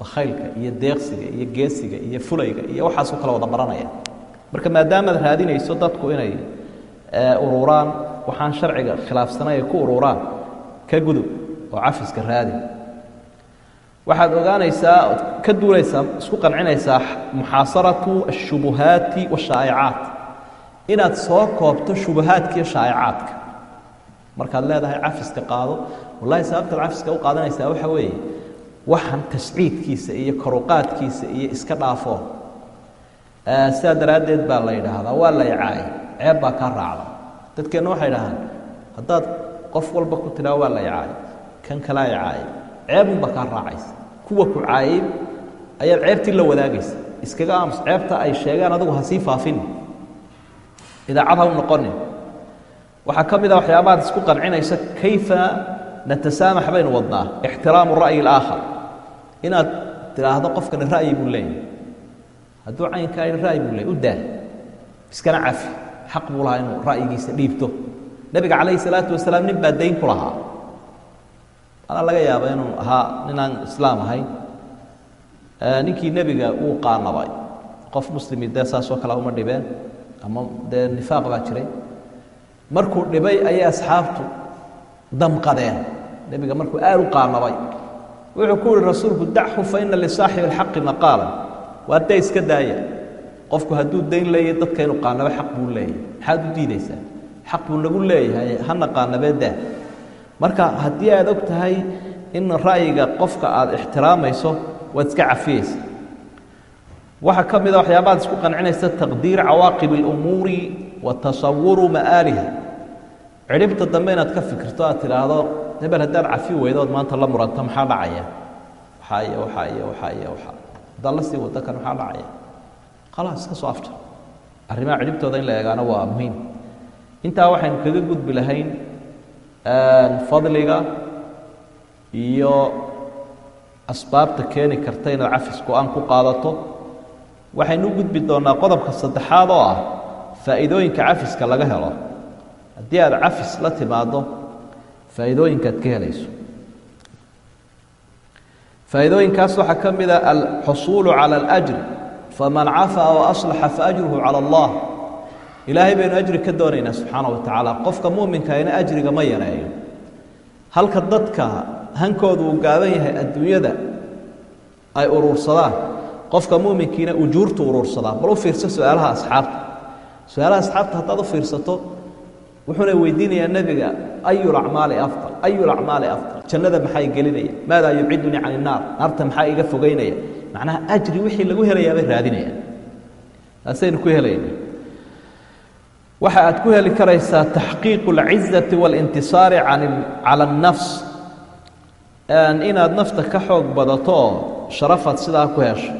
bakhaylka iyo deeqsiga iyo geesiga iyo fulayga iyo waxaasuu kala wada baranaya. Marka maadaamaad raadinayso dadku inay ururaan waxaan sharciga khilaafsanay ay ku ururaan ka gudub oo cafiska raadi. Waxaad ogaanaysaa ka duulaysaa isku qancinaysaa muxaasaratu ashubuhaati washaa'icaat inaad soo koobto shubahaadka iyo shaa'icaadka. Markaad leedahay cafiska qaado wallahi sababtaad cafiska u qaadanaysaa waxa weeye waxan tasciidkiisa iyo koruqaadkiisa iyo iska dhaafo. Sidaa daraaddeed baa la yidhaahdaa waa la icaayay ceeb baa kaa raacda. Dadkeenna waxay idhahaan haddaad qof walba ku tidhaha waa la icaayay kan kalaa icaayay ceebunbaa kaa raacaysa. Kuwa ku caayay ayaad ceebtii la wadaagaysa. Iskaga aamus ceebta ay sheegaan adigu ha sii faafin. Idaacad ha u noqonin. Waxaa ka mid a waxyaabaad isku qancinaysa kayfa natasaamax baynu wadnaa? Ixtiraamu ra'yi alaakhar. Inaad tidhaahdo qofkani ra'yi buu leeyahy hadduu caynkaa yidhi ra'yi buu leeyay u daa iskana cafi xaq buu lahaa inuu ra'yigiisa dhiibto. Nebiga calayhi salaatu wasalaam nin baa dayn ku lahaa. Anaa laga yaaba inuu ahaa ninaan islaam ahayn. Ninkii nebiga uu qaanabay. Qof muslimi dee saasoo kale uma dhibeen ama dee nifaaq baa jiray. Markuu dhibay ayay asxaabtu damqadeen nebiga markuu aad u qaanabay wuxuu ku yihi rasuulku dachu fa ina lisaaxibi alxaqi maqaalan. Waa dee iska daaya qofku hadduu dayn leeyahy dadka inuu qaanabo xaq buu leeyahay. Maxaad u diidaysaa? Xaq buu nagu leeyahay hana qaanabee daa. Marka haddii aad og tahay in ra'yiga qofka aada ixtiraamayso waad iska cafiyeysa waxaa ka mid a waxyaabaad isku qancinaysa taqdiir cawaaqib اlumuuri wa tasawuru ma'aaliha. Cidhibta dambe inaad ka fikirto aad tidhaahdo hebel haddaad cafi weydood maanta la muranto maxaa dhacaya? Waxaa iyo waxaa iyo waxaa iyo waxaa. Haddaad la sii wado kan maxaa dhacaya khalaas iska soo afjar arrimaha cidhibtooda in la eegaana waa muhiim. Intaa waxaynu kaga gudbi lahayn fadliga iyo asbaabta keeni karta inaad cafis go'aan ku qaadato. Waxaynu u gudbi doonnaa qodobka saddexaad oo ah faa'iidooyinka cafiska laga helo. Haddii aad cafis la timaaddo faa'iidooyinkaad ka helayso. Faa'iidooyinkaas waxaa ka mid a alxusuulu cala alajri faman cafaa wa aslaxa faajruhu cala allah. Ilaahay baynu ajri ka doonaynaa subxaana wa tacaala qofka mu'minkaina ajriga ma yareeyo. Halka dadka hankoodu uu gaaban yahay adduunyada ay urursadaan qofka mu'minkiina ujuurtu urursadaa bal u fiirso su'aalaha asxaabta. Su'aalaha asxaabta haddaad u fiirsato wuxuuna weydiinayaa nebiga ayu lacmaali afdal? Ayu lacmaali afdal? Jannada maxaa gelinaya maadaa yucidunii can innaar naarta maxaa iga fogeynaya macnaha ajri wixii lagu helayaa bay raadinayaan taasaynu ku helayna waxa aad ku heli karaysaa taxqiiqu اlcizati waاlintisaari cala الnafs inaad nafta ka xoog badato oo sharafaad sidaa ku hesho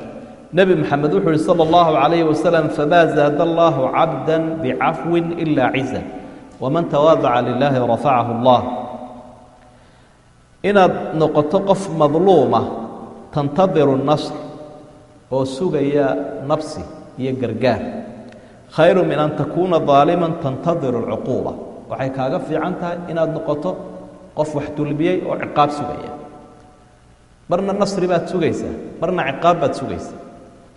nebi moxamed wuxuu uhi salى اllahu عalayh wasalam famaa zaada allahu cabda bicafwin ila ciza waman tawaadaca lilaahi rafacahu اllah inaad noqoto qof madluuma tantadiru nasr oo sugaya nafsi iyo gargaar. Khayru min an takuuna daaliman tantadiru alcuquuba. Waxay kaaga fiican tahay inaad noqoto qof wax dulmiyey oo ciqaab sugaya. Marna nasri baad sugaysaa marna ciqaab baad sugaysaa.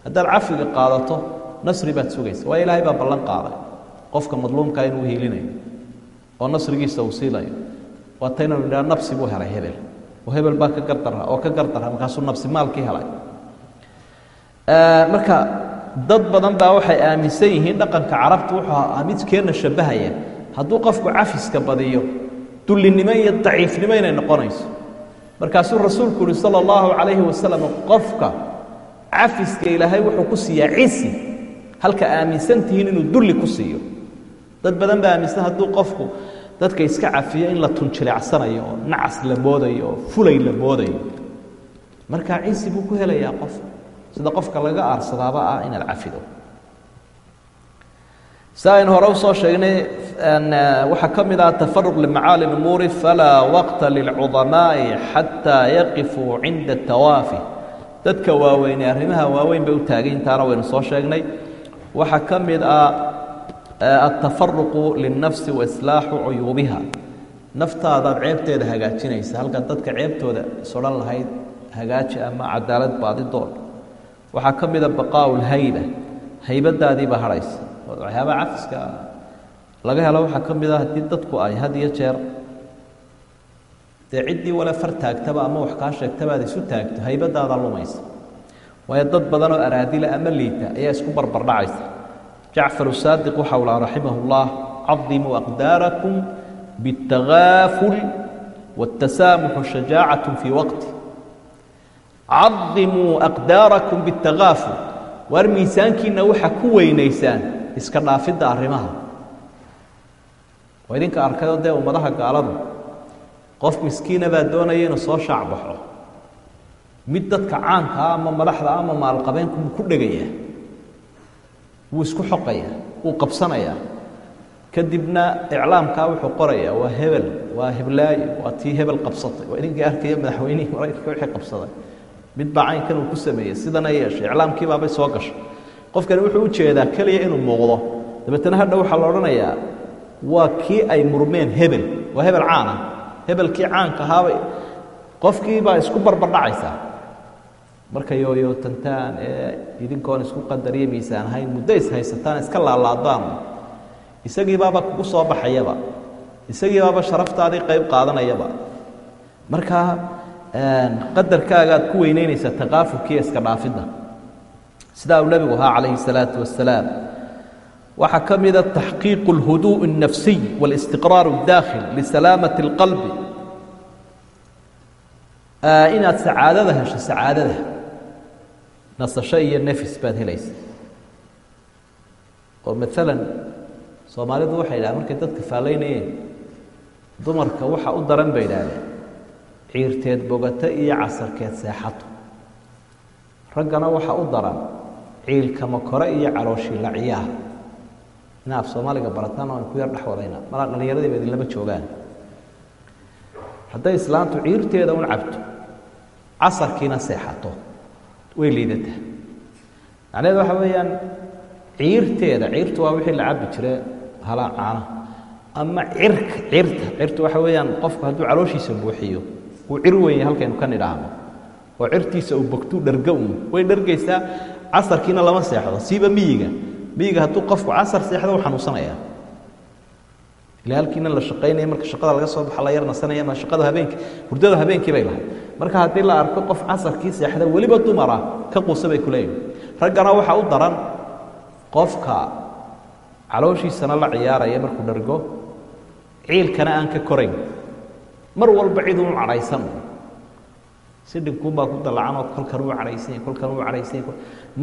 Haddaad cafiga qaadato nasri baad sugaysa waayo ilaahay baa ballan qaaday qofka madluumkaa inuu hiilinayo oo nasrigiisa uu siinayo waataynanu idhaha nabsi buu helay hebel. Oo hebel baa ka gardara oo ka gardara markaasuu nabsi maalkii helay marka dad badan baa waxay aaminsan yihiin dhaqanka carabta wuxuu ahaa midkeenna shabbahaya hadduu qofku cafiska badiyo dullinimo iyo daciifnimo inay noqonayso. Markaasuu rasuulku uhi sala allahu calayhi wasalam qofka cafiska ilaahay wuxuu ku siiyaa cisi halka aaminsan tihiin inuu dulli ku siiyo. Dad badan baa aaminsan hadduu qofku dadka iska cafiyo in la tunjileecsanayo oo nacas la moodayo oo fulay la moodayo markaa cisi buu ku helayaa qof sida qofka laga aarsadaaba ah inaad cafido. Si aynu hore u soo sheegnay waxaa ka mid ah tafaruq limacaali umuuri falaa waqta lilcudamaa'i xataa yaqifuu cinda tawaafi. Dadka waaweyne arrimaha waaweyn bay u taagay intaana waynu soo sheegnay. Waxaa ka mid ah altafaruqu lilnafsi waislaaxu cuyuubiha. Naftaadaad ceebteeda hagaajinaysa halkaad dadka ceebtooda isodhan lahayd hagaaji ama cadaalad baadidoon waxaa ka mida baqaau lhayba haybadaadiiba hadhaysa waxyaabaha cafiska laga helo waxaa ka mid a haddii dadku ay had iyo jeer dee ciddii wale far taagtaba ama wax kaa sheegtaba ad isu taagto haybadaadaa lumaysa waayo dad badan oo araadila ama liita ayaa isku barbardhacaysa jacfar saadiq waxau laha raximah اllah cadimuu aqdaarakum biاtagaaful wاtasaamuxu shajaacaة fii waqti cadimuu aqdaarakum biاtagaaful waar miisaankiina waxa ku weynaysaan iska dhaafidda arrimaha. Waa idinka arkayoo dee ummadaha gaaladu. Qof miskiina baa doonaya inuu soo shaacbaxo mid dadka caankaa ama madaxda ama maalqabeenku ku dhegayaa wuu isku xoqayaa wuu qabsanayaa kadibna iclaamkaa wuxuu qorayaa waa hebel waa heblaayo waa tii hebel qabsatay. Waa idinkii arkaya madaxweynihii maraykanka wixii qabsaday mid baa caynkan uu ku sameeyey sidana yeeshay. Iclaamkii baabay soo gashay qofkani wuxuu u jeedaa keliya inuu muuqdo. Dabeetana hadha waxaa la odhanayaa waa kii ay murmeen hebel. Waa hebel caan ah. Hebelkii caanka ahaabay. Qofkii baa isku barbardhacaysaa marka yooyootantaan ee idinkoon isku qadariyo miisaan ahayn muddo is haysataan iska laalaadaan. Isagii kugu soo baxayaba. Isagii sharaftaadii qayb qaadanayaba. Marka qadarkaaga aad ku weyneynaysaa taqaafulkiiyo iska dhaafidda sidaa uu nebigu ahaa calayhi الsalaatu wasalaam waxaa ka mida taxqiiqu اlhuduء الnafsiy wاlistiqraar الdaakhil lisalaamaةi اlqalbi inaad sacaadada hesho sacaadada nasasho iyo nefis baad helaysa oo maalan soomaalidu waxay idhahdeen markay dadka faallaynayeen dumarka waxa u daran bay idhaahdeen ciirteed bogato iyo casarkeed seexato. Raggana waxa u daran ciilkama kore iyo calooshii laciyaha ina af soomaaliga barataan oo an ku yar dhex wadayna malaa dhallinyaradiiba idinlama joogaan. Hadday islaantu ciirteeda un cabto casarkiina seexato way liidataa macnaheed waxa weeyaan ciirteeda ciirtu waa wixii la cabbi jire halaa caana ama cirka cirta cirtu waxa weeyaan qofku hadduu calooshiisa buuxiyo uu cir weyn yahay halkaynu ka nidhaahno. Oo cirtiisa uu bogtuu dhargo un way dhargaysaa casarkiina lama seexdo. Siiba miyiga. Miyiga hadduu qofku casar seexdo u xanuunsanayaa ila la shaqaynaya marka shaqada laga soo baxa la yar nasanaya ma shaqada habeenkii hurdada habeenkii bay lahay marka haddii la arko qof casarkii seexda weliba dumara ka quusa bay ku leeyihiin raggana waxaa u daran qofka calooshiisana la ciyaaraya markuu dhargo ciilkana aan ka korayn mar walba cid uu cadhaysan. Si dhibkuunbaa ku dallacanoo kolkan uu cadhaysanya kolkan uu cadhaysanya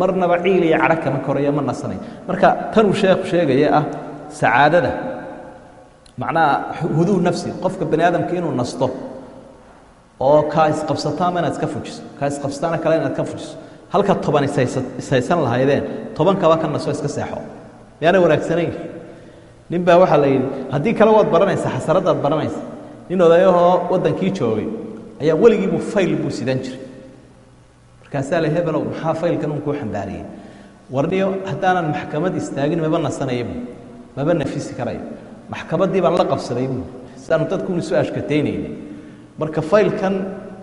marnaba ciil iyo cadho kama koraya ma nasanayo marka tanuu sheekhu sheegaya ah sacaadada macnaha huduu nafsi qofka bani aadamka inuu nasto oo kaa isqabsataama inaad iska fujiso kaa isqabsataana kale inaad ka fujiso halka toban ishaysa ishaysan lahaydeen toban kaba ka naso iska seexo. Miyaana wanaagsanayn? Nin baa waxaa la yidhi haddii kale waad baranaysaa xasaradaad baranaysa nin odayahoo waddankii joogay ayaa weligiibuu fayl buu sidan jiray. Markaasaa la hebelow maxaa faylkan un kuu xambaariyey? Warniyo haddaanan maxkamad istaagin maba nasanaya buu. Maba nafisi karayo. Maxkamaddii baan la qabsaday buu. Siaanu dadkuun isu ashkataynayni marka faylkan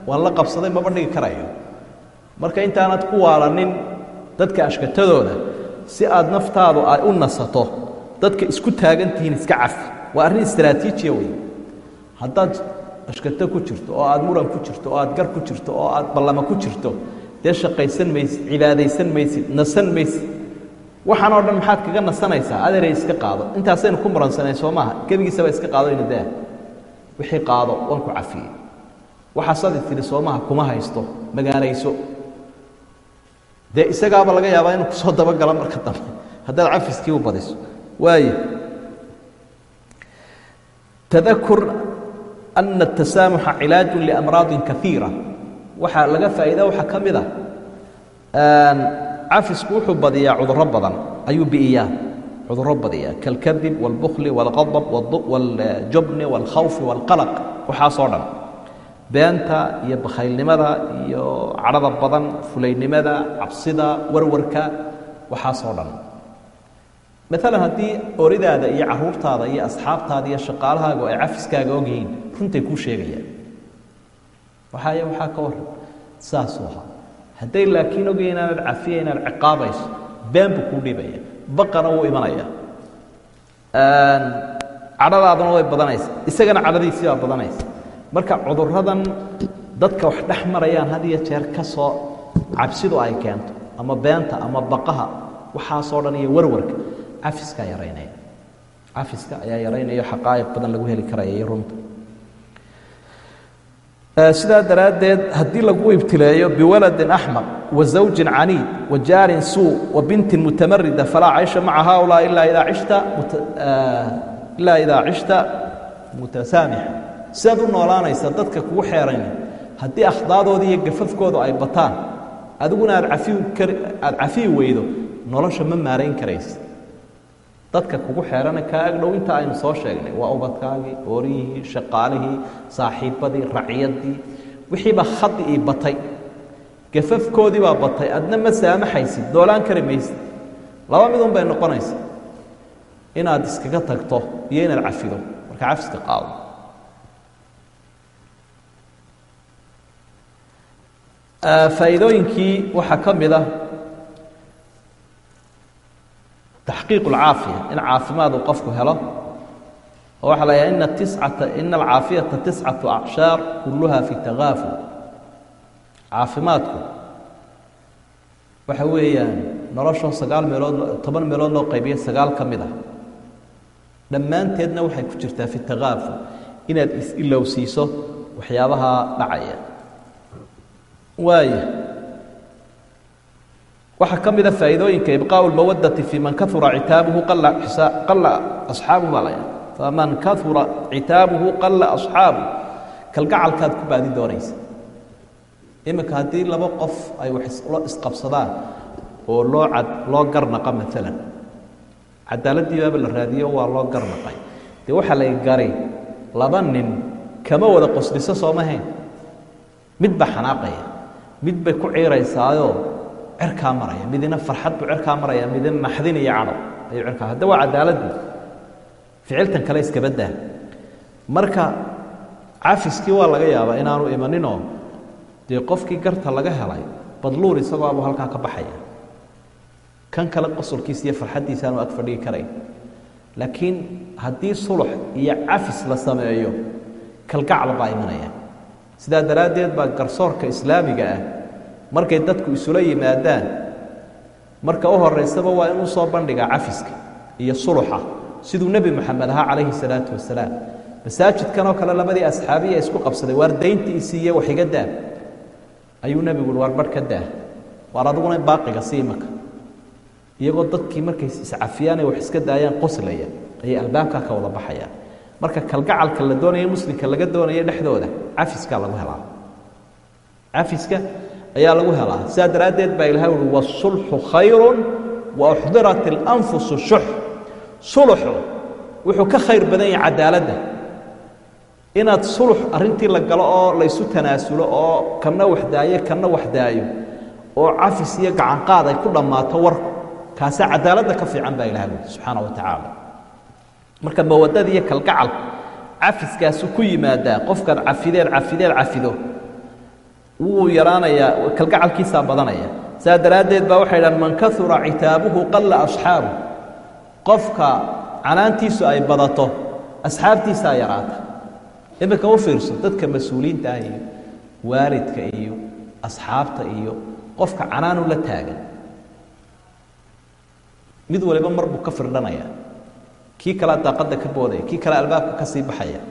waan la qabsaday maba dhigi karayo. Marka intaanad ku waalanin dadka ashkatadooda si aad naftaadu u nasato dadka isku taagantihiin iska cafi waa arrin istaraatiijiya wey haddaad ashkato ku jirto oo aad muran ku jirto oo aad gar ku jirto oo aad ballamo ku jirto dee shaqaysan maysid cibaadaysan maysid nasan maysid. Waxaan oo dhan maxaad kaga nasanaysaa? Adeeray iska qaado. Intaasaynu ku muransanayn soo maaha? Gebigiisaba iska qaado ina daa? Wixii qaado waan ku cafiyey. Waxaasadi tidhi soo kuma haysto magaalayso dee isagaaba laga yaabaa inuu ku soo dabagalo marka dambe. Haddaad cafiskii u badiso. Waayo tadakur ana الtasaamuxa cilaaju liamraadi kaiira waxaa laga faa'iida waxaa ka mid a cafisku wuxuu badiyaa cuduro badan ayuu bi'iyaa cuduro badiyaa kalkadib wاlbukli wاlqadab wاljubni wاlkhawfi wاlqalaq waxaasoo dhan beenta iyo bakhaylnimada iyo cadhada badan fulaynimada cabsida warwarka waxaasoo dhan maalan haddii oridaada iyo caruurtaada iyo asxaabtaada iyo shaqaalahaagu ay cafiskaaga ogyihiin runtay kuu sheegayaan waxaay waxaa ka waran saasuu ahaa. Hadday laakiin ogyahin inaanad cafiya inaad ciqaabayso been buu kuu dhibaya baqana wuu imanaya. Cadhadaaduna way badanaysa isagana cadhadiisii baa badanaysa. Marka cuduradan dadka wax dhex marayaan had iyo jeer ka soo cabsidu ay keento ama beenta ama baqaha waxaasoo dhan iyo warwarka cafiskaa yaraynaya cafiska ayaa yaraynaya xaqaa'iq badan lagu heli karaya iyo runta sidaa daraaddeed haddii lagu ibtileeyo biwaladin axmaq wa zawjin caniid wa jaarin suu wa bintin mutamarida falaa caysha maca haaulaa ilaa idaa cishta mutasaamixa sidaad u noolaanaysa dadka kugu xeerayna haddii akhdaadoodii iyo gafafkoodu ay bataan adiguna aad cafiyi weydo nolosha ma maarayn karaysa dadka kugu xeerana kaa agdhow inta aynu soo sheegnay waa ubadkaagii ooriyihii shaqaalihii saaxiibadii racyadii wixiibaa khadi ii batay. Gafafkoodii baa batay. Adna ma saamaxaysid doolaan kari maysid. Laba midun bay noqonaysa inaad iskaga tagto iyo inaad cafido. Marka cafiska qaado faa'iidooyinkii waxaa ka mid ah taxqiiq اlcaafiya in caafimaad uu qofku helo oo waxaa la yaha ina tiscata ina alcaafiyata tiscatu acshaar kulluha fi tagaaful caafimaadku waxa weeyaan noloshoo sagaal meelood toban meelood loo qaybiya sagaal ka mid ah dhammaanteedna waxay ku jirtaa fi tagaaful inaad is-ilowsiiso waxyaabaha dhacaya waaya waxaa ka mida faa'iidooyinka ibqaau lmawadati fii man kaura citaabuhu qala asxaabuhu baa laya faman kaura citaabuhu qalla asxaabu. Kalgacalkaad ku baadi doonaysa. Iminka haddii laba qof ay wax isqabsadaan oo loo cad loo garnaqa maalan cadaaladii baaba la raadiyo waa loo garnaqay dee waxaa la gari laba nin kama wada qosliso soomahayn mid baa xanaaqaya mid ku ciiraysaayoo cerkaa maraya midina farxad buu cerkaa maraya midina naxdin iyo cadho ayuu cerkaa hadda waa cadaaladii ficiltan kale iskabadaa marka cafiskii waa laga yaabaa inaanu imaninoo dee qofkii garta laga helay badluur isagoo abuu halkaa ka baxaya. Kan kale qosolkiisa iyo farxaddiisa ag fadhigi karayn. Laakiin haddii sulux iyo cafis la sameeyo kalgacla baa imanaya. Sidaa daraaddeed baa garsoorka islaamiga ah markay dadku isula yimaadaan marka u horeysaba waa inuu soo bandhigaa cafiska iyo suluxa siduu nebi moxamed ahaa calayhi salaatu wasalaam. Masaajidkan kale labadii asxaabiya isku qabsaday waar dayntii wax iga daa. Ayuu nebigu uhi waar ka daa. Waar adiguna baaqiga sii iyagoo dadkii markay iscafiyaanay wax iska daayaan qoslaya ayay albaabkaa ka wada baxayaan. Marka kalgacalka la doonaya muslimka laga doonaya dhexdooda cafiskaa lagu helaa. Cafiska ayaa lagu helaa. Sidaa daraaddeed baa ilahay uhi wasulxu khayru wa uxdirat اlanfusu shux suluxu wuxuu ka khayr badan yahay cadaaladda. Inaad sulux arrintii la galo oo laysu tanaasulo oo kanna wax daayo kanna wax daayo oo cafis iyo gacanqaad ay ku dhammaato warku kaasaa cadaaladda ka fiican baa ilahay uhi subxaana wa tacaala. Marka mawadada iyo kalgacalku cafiskaasu ku yimaadaa qofkaad cafideed cafideed cafido wuu yaraanayaa kalgacalkiisaa badanaya. Saa daraaddeed baa waxay dhahan man kaura citaabuhu qalla asxaabu qofka canaantiisu ay badato asxaabtiisaa yaraata iminka u fiirso dadka mas'uuliyiinta ah iyo waalidka iyo asxaabta iyo qofka canaanu la taagan. Mid waliba mar buu ka firdhanaya. Kii kalea daaqadda ka boodaya kii kale albaabka ka sii baxaya.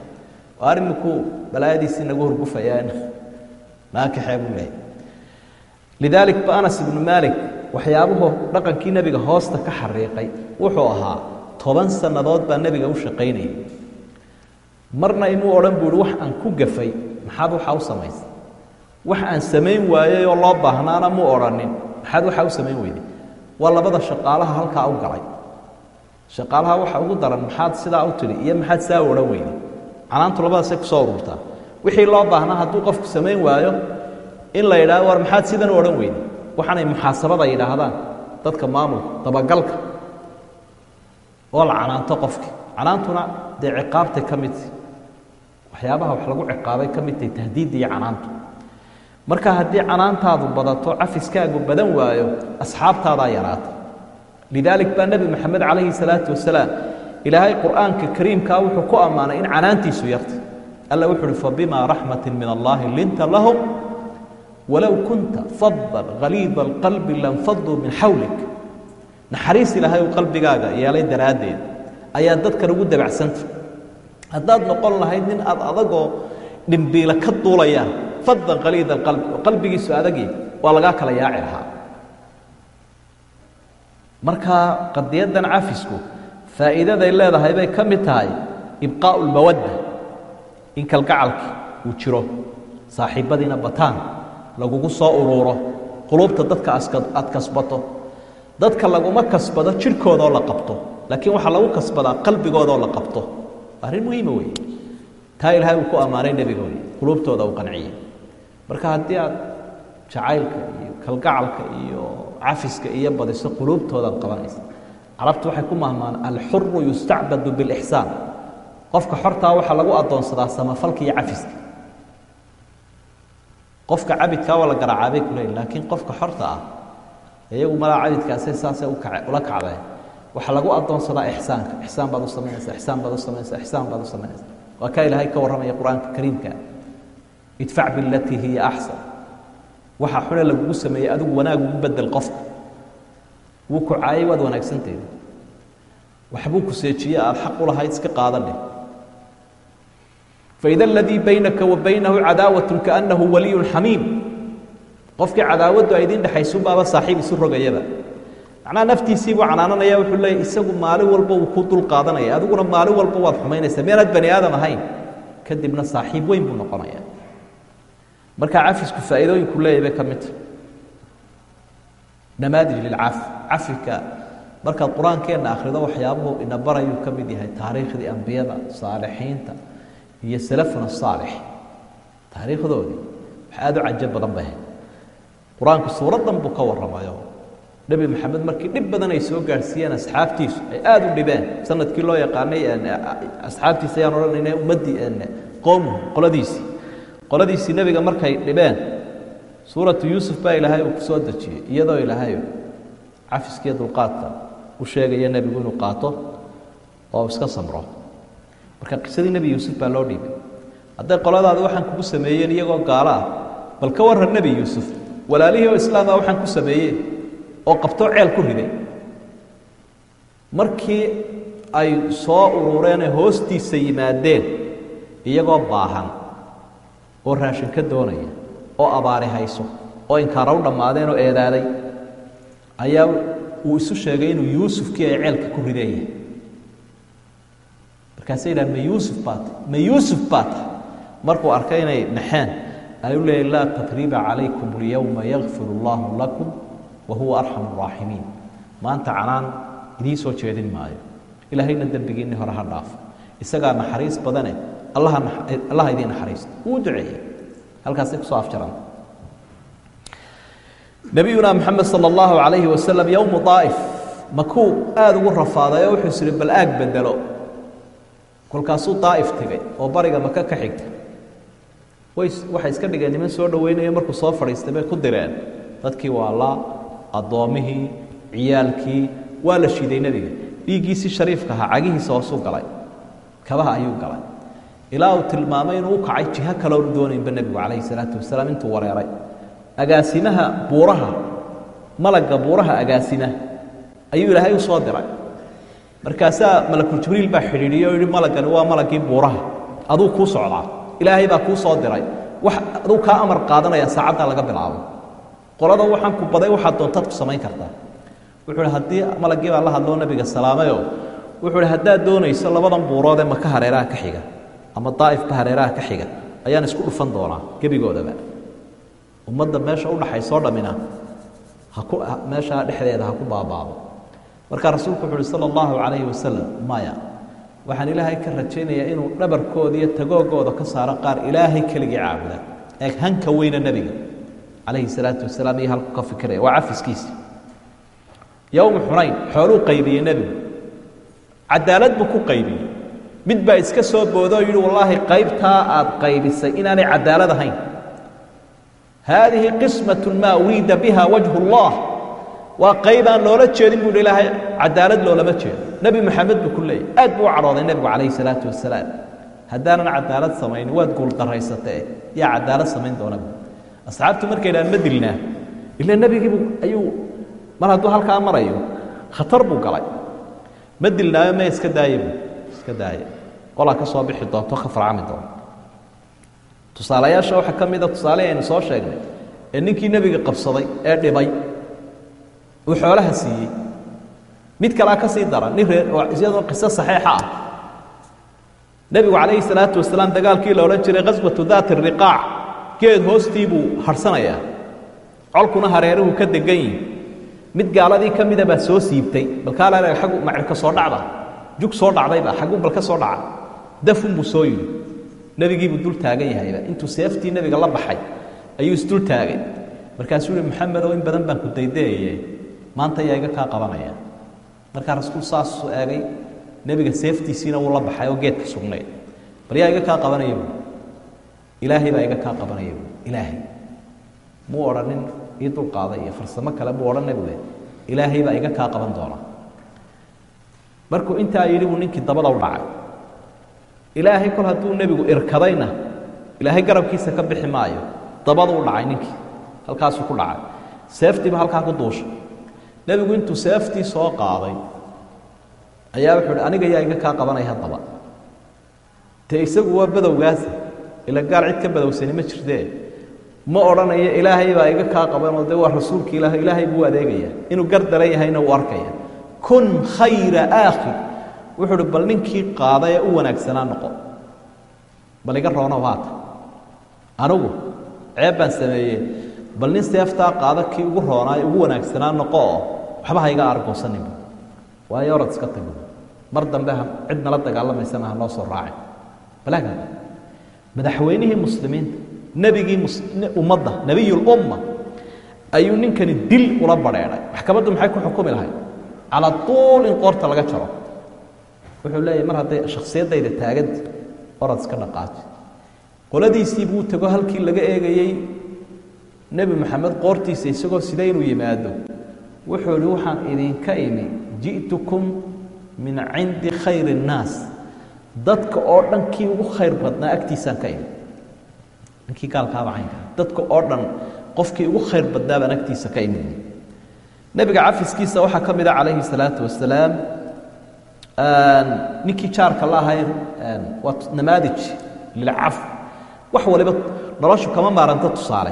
Oo arrinku balaayadiisii nagu horgufayaan maakaxee buu leeyahy lidaalik ba anas ibnu maalik waxyaabuhu dhaqankii nebiga hoosta ka xariiqay. Wuxuu ahaa toban sannadood baa nebiga u shaqaynayay. Marna imuu odhan buu ihi wax aan ku gafay maxaad waxaa u samaysay? Wax aan samayn waayey oo loo baahnaana muu odhanin maxaad waxaa u samayn weyday? Waa labada shaqaalaha halkaa u galay. Shaqaalaha waxa ugu daran maxaad sidaa u tidhi iyo maxaad saa odhan weyday? Canaantu labadaasay ku soo ururtaa wixii loo baahnaa hadduu qofku samayn waayo in la yidhahdo war maxaad sidan u odhan weyday waxaanay muxaasabada yidhaahdaan dadka maamulka dabagalka oo la canaanto qofkii canaantuna dee ciqaabtay ka midti waxyaabaha wax lagu ciqaabay ka mid tahay tahdiidda iyo canaantu. Marka haddii canaantaadu badato cafiskaagu badan waayo asxaabtaadaa yaraata. Lidaalik baa nebi moxamed calayhi salaatu wasalaam ilaahay qur'aanka kariimkaa wuxuu ku ammaanay in canaantiisu yartay alla wuxu uhi fabima raxmatin min allahi linta lahum walow kunta fadan haliida alqalbi lanfaduu min xawlik naxariis ilaahay uu qalbigaaga yeelay daraaddeed ayaa dadkan ugu dabacsanta haddaad noqon lahayd nin aad adagoo dhimbiila ka duulayaan fadan haliida alqalbi qalbigiisu adagii waa lagaa kala yaaci lahaa. Marka qadiyaddan cafisku faa'iidaday leedahay bay ka mid tahay ibqaa'u lmawadda in kalgacalkii uu jiro. Saaxiibbadiina bataan lagugu soo uruuro. Quluubta dadka aad kasbato. Dadka laguma kasbado jidhkoodaoo la qabto. Laakiin waxaa lagu kasbadaa qalbigoodaoo la qabto. Arrin muhiima weeye. Taa ilaahay uu ku ammaanay nebiga wey quluubtooda uu qanciyey marka haddii aad jacaylka iyo kalgacalka iyo cafiska iyo badiso quluubtoodaad qabanaysa. Carabtu waxay ku mahmaan alxuru yustacbadu bilixsaan qofka xortaa waxaa lagu addoonsadaa samafalka iyo cafiska. Qofka cabidkaa waa la garacaabay ku leeyihiin laakiin qofka xorta ah iyagu malaa cabidkaasay saasay ula kacdeen waxaa lagu addoonsadaa ixsaanka. Ixsaan baad u samaynaysaa ixsaan baad u samaynaysaa ixsaan baad u samaynaysaa waa kaa ilaahay ka warramaya qur'aanka kariimka. Idfac bilatii hiya axsan waxaa xune lagugu sameeyey adigu wanaag ugu bedel qofka. Wuu ku caayay waad wanaagsanteeda waxbuu ku seejiye aada xaq u lahayd iska qaadane faida aladii baynaka wa baynahu cadaawatu kaannahu waliyun xamiim qofkii cadaawaddu ay idiin dhexaysubaaba saaxiib isu rogayaba macnaha naftiisiibuu canaananaya wuxuu leeya isagu maalin walba wuu ku dul qaadanaya adiguna maalin walba waad xumaynaysaa miyaanaad bani aadam ahayn kadibna saaxiib weyn buu noqonaya marka cafisku faa'iidooyinku leeyahy bay ka mid tahy namaadij lilcafi cafika markaad qur'aankeenna akhrido waxyaabuhu ina barayuu ka mid yahay taariikhdii ambiyada saalixiinta iyo salafuna saalix. Taariikhdoodii wax aada u cajo badan bay ahayd qur'aanku suuraddan buu ka warramayo. Nebi maxamed markii dhib badan ay soo gaadhsiiyeen asxaabtiisu ay aada u dhibeen. Sanadkii loo yaqaanay asxaabtiisa ayaan odhanayna ummaddii qowmuhu qoladiisii. Qoladiisii nebiga markay dhibeen suuratu yuusuf baa ilaahay uu ku dejiyey iyadoo ilaahay cafiskiiyo dulqaadka u sheegaya nebigu inuu qaato oo iska samro marka qisadii nebi yuusuf baa loo dhiibay hadday qoladaada waxaan kugu sameeyeen iyagoo gaalo ah bal ka warran nebi yuusuf walaalihii oo islaama waxaan ku sameeyeen oo qabtoo ceel ku riday. Markii ay soo urureen ee hoostiisa yimaadeen iyagoo baahan oo raashin ka doonaya oo abaari hayso oo inkaara u dhammaadeen oo eedaaday ayaa uu isu sheegay inuu yuusufkii ay ceelka ku rideeyahay markaasay yidhahan ma yuusuf baa ta ma yuusuf baa ta markuu arkay inay naxeen ayuu leeyay laa tatriiba calaykum اlyowma yakfir اllahu lakum wa huwa arxam الraaximiin maanta canaan idiin soo jeedin maayo ilaahayna dembigiinni hore ha dhaafo isagaa naxariis badane allaha allaha idiin naxariisto wuu duceeyey halkaasay kusoo afjaranta nebiyuna moxamed sala allahu calayhi wasalam yowmu daa'if makuu aada ugu rafaaday oo wuxuu isiri bal aag bedelo kolkaasuu daa'if tegay oo bariga maka ka xigta. Waxay iska dhigeen niman soo dhoweynaya markuu soo fadhiistay bay ku direen. Dadkii waa la addoommihii ciyaalkii waa la shiiday nebiga. Dhiiggiisii shariifka ahaa cagihiisa hoosuu galay. Kabaha ayuu galay. Ilaa uu tilmaamay inuu u kacay jiho kaloonu doonaynba nebigu calayhi salaatu wasalaam intuu wareeray. Agaasimaha buuraha malagga buuraha agaasima ayuu ilaahay u soo diray markaasaa malakuljibriil baa xidhiidhiyey oo yidhi malaggani waa malaggii buuraha. Aduu kuu socdaa. Ilaahay baa kuu soo diray. Wax aduu kaa amar qaadanaya saacaddaa laga bilaabo. Qolada waxaan ku baday waxaad doontaad ku samayn kartaa. Wuxuu hi haddii malaggii baa la hadloo nebiga salaamayoo wuxuu hi haddaad doonayso labadan buuroodee maka hareeraha ka xiga ama daa'ifba hareeraha ka xiga ayaan isku dhufan doonaa gebigoodaba. Ummadda meesha u dhaxaysoo dhammina meeshaa dhexdeeda ha ku baabaado markaa rasuulku wuxu uhi sala allahu calayhi wasalam maya waxaan ilaahay ka rajaynayaa inuu dhabarkooda iyo tagoogooda ka saaro qaar ilaahay keligii caabuda ee hanka weyna nebiga calayhi salaatu wasalaam iyo halku ka fikiraya waa cafiskiisi yowma xunayn xooluu qaybiyey nebigu. Cadaalad buu ku qaybiyey. Mid baa iska soo boodo yidhi wallaahi qaybtaa aad qaybisay inaanay cadaalad ahayn. Haadihi qismat maa wiida biha wajhu allah waa qaybaan loola jeedin buu ilaahay cadaalad loolama jeedo nebi moxamed buu ku leeyay aad buu u cadhooday nebigu calayhi salaatu wasalaam haddaanan cadaalad samayn waad guuldarraysatee? Yaa cadaalad samayn doona asxaabtu markay dhahaan ma dilnaa ila nebigiibu ayuu mar hadduu halkaa marayo khatar buu galay. Ma dilnaayo ma iska daaye bu iska daaye. Qolaa ka soo bixi doonto ka farcami doonto tusaalayaasha waxaa ka mida tusaale aynu soo sheegnay ee ninkii nebiga qabsaday ee dhibay uu xoolaha siiyey. Mid kalea ka sii dara nin reer oo iyadoo qiso saxiixa ah. Nebigu calayhi salaatu wasalaam dagaalkii la odhan jiray khaswatu daati riqaac. Geed hoostii buu harhsanayaa colkuna hareeruhu ka degan yihi mid gaaladii ka mida baa soo siibtay. Balkaala aggu macirka soo dhacda jug soo dhacdayba xagguu bal ka soo dhaca dafun buu soo yidhi. Nebigiibuu dul taagan yahayba intuu seeftii nebiga la baxay ayuu isdul taagay. Markaasuu yihi maxamedow in badan baan ku daydayaye maanta ayaa iga kaa qabanaya. Markaa rasuul saasuu eegay nebiga seeftiisiina wuu la baxay oo geedka sugnayd bal yaa iga kaa qabanaya buu. Ilaahay baa iga kaa qabanaya buu ilaahay. Muu odhanin ii dulqaaday iyo farsamo kale muu odhan nebigu. Ilaahay baa iga kaa qaban doona. Markuu intaa yidhi buu ninkii dabada u dhacay. Ilaahay kol hadduu nebigu irkadayna ilaahay garabkiisa ka bixi maayo dabadu u dhacay ninkii halkaasuu ku dhacay. Seeftiiba halkaa ku duushay nebigu intuu seeftii soo qaaday ayaa wuxuu hi aniga yaa iga kaa qabanaya haddaba. Dee isagu waa badowgaasi ila gaal cid ka badowsani ma jirtee. Ma odhanayo ilaahay baa iga kaa qabanoo dee waa rasuulka ilaah ilaahay buu adeegaya. Inuu gar daran yahayna uu arkaya. Kun khayra aakhir wuxuu uhi bal ninkii qaaday ee u wanaagsanaa noqo. Bal iga roonow haata anigu ceeb baan sameeyey. Bal nin seeftaa qaada kii ugu roonaa ugu wanaagsanaa noqo. oo waxba ha iga argoosaninba waayo orad iska tago mar dambe cid nala dagaalamaysana ha noo soo raacin. Balaaga madaxweynihii muslimiinta nebigii ummadda nebiyulumma ayuu ninkani dil ula badheedhay maxkamaddu maxay ku xukumi lahayd? Calaa tuul in qoorta laga jaro. Wuxuu leeyahy mar hadday shakhsiyaddayda taaganta orad iska dhaqaaji qoladiisii buu tago halkii laga eegayey. Nebi moxamed qoortiisa isagoo sida inuu yimaado wuxuu ihi waxaan idinka imi ji'tukum min cindi khayri اnnaas dadka oo dhan kii ugu khayr badnaa agtiisaan ka imi ninkii gaalkaaba dadka oo dhan qofkii ugu khayr badnaa baan agtiisa ka imi nebiga cafiskiisa waxaa ka mid a calayhi salaatu wasalaam ninkii jaarka la ahay namaadij lilcaf. Wax waliba noloshu kama maaranta tusaale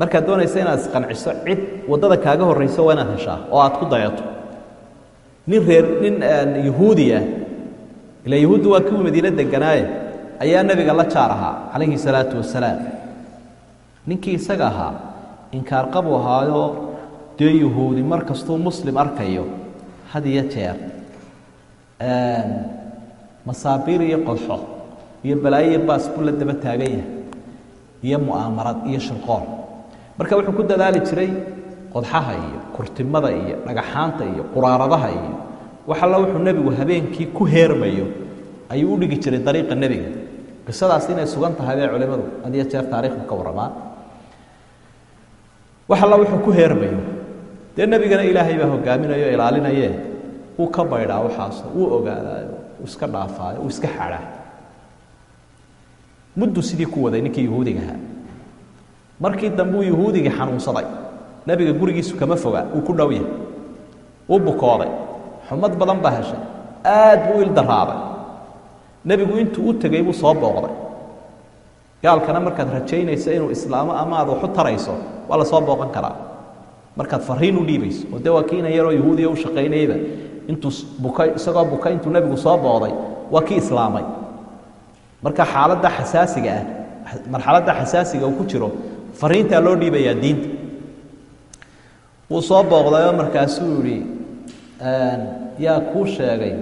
markaad doonaysa inaad isqanciso cid waddada kaaga horrayso waa inaad heshaa oo aad ku dayato. Nin reer nin yahuudi ah. Ila yahuuddu waa kiu madiine deganaaye ayaa nebiga la jaar ahaa calayhi salaatu wasalaam. Ninkii isaga ahaa inkaar qabu ahaayo dee yahuudi mar kastuu muslim arkayo had iyo jeer masaabiir iyo qodxo iyo balaayo iyo baas buu la daba taagan yahay iyo mu'aamarad iyo shirqool marka wuxuu ku dadaali jiray qodxaha iyo kurtimada iyo dhagaxaanta iyo quraaradaha iyo wax alla wuxuu nebigu habeenkii ku heermayo ayuu u dhigi jiray dariiqa nebiga. Qisadaas inay sugan tahay bay culimmadu had jeer taarikhdu ka warramaan wax alla wuxuu ku heermayo. Dee nebigana ilaahay baa hogaaminayo o ilaalinaye. Wuu ka baydhaa waxaaso wuu ogaadaayo iska dhaafaayo wuu iska xadhaa. Muddu sidii ku waday ninkii yahuudiga ahaa markii dambe uu yahuudigii xanuunsaday nebiga gurigiisu kama foga uu ku dhow yahay. Uu bukooday xumad badan baa heshay aad buu il daraaday nebigu intuu u tegey buu soo booqday. Gaalkana markaad rajaynayso inuu islaamo ama aad waxu tarayso waa la soo booqan karaa. Markaad fariin u dhiibayso oo dee waa kiina yaroo yahuudiya u shaqaynayeyba intuu buka isagoo buka intuu nebigu soo booqday waa kii islaamay. Marka xaaladda xasaasiga ah marxaladda xasaasiga uu ku jiro fariintaa loo dhiibayaa diinta. Wuu soo booqdayoo markaasuu yidhi yaa kuu sheegay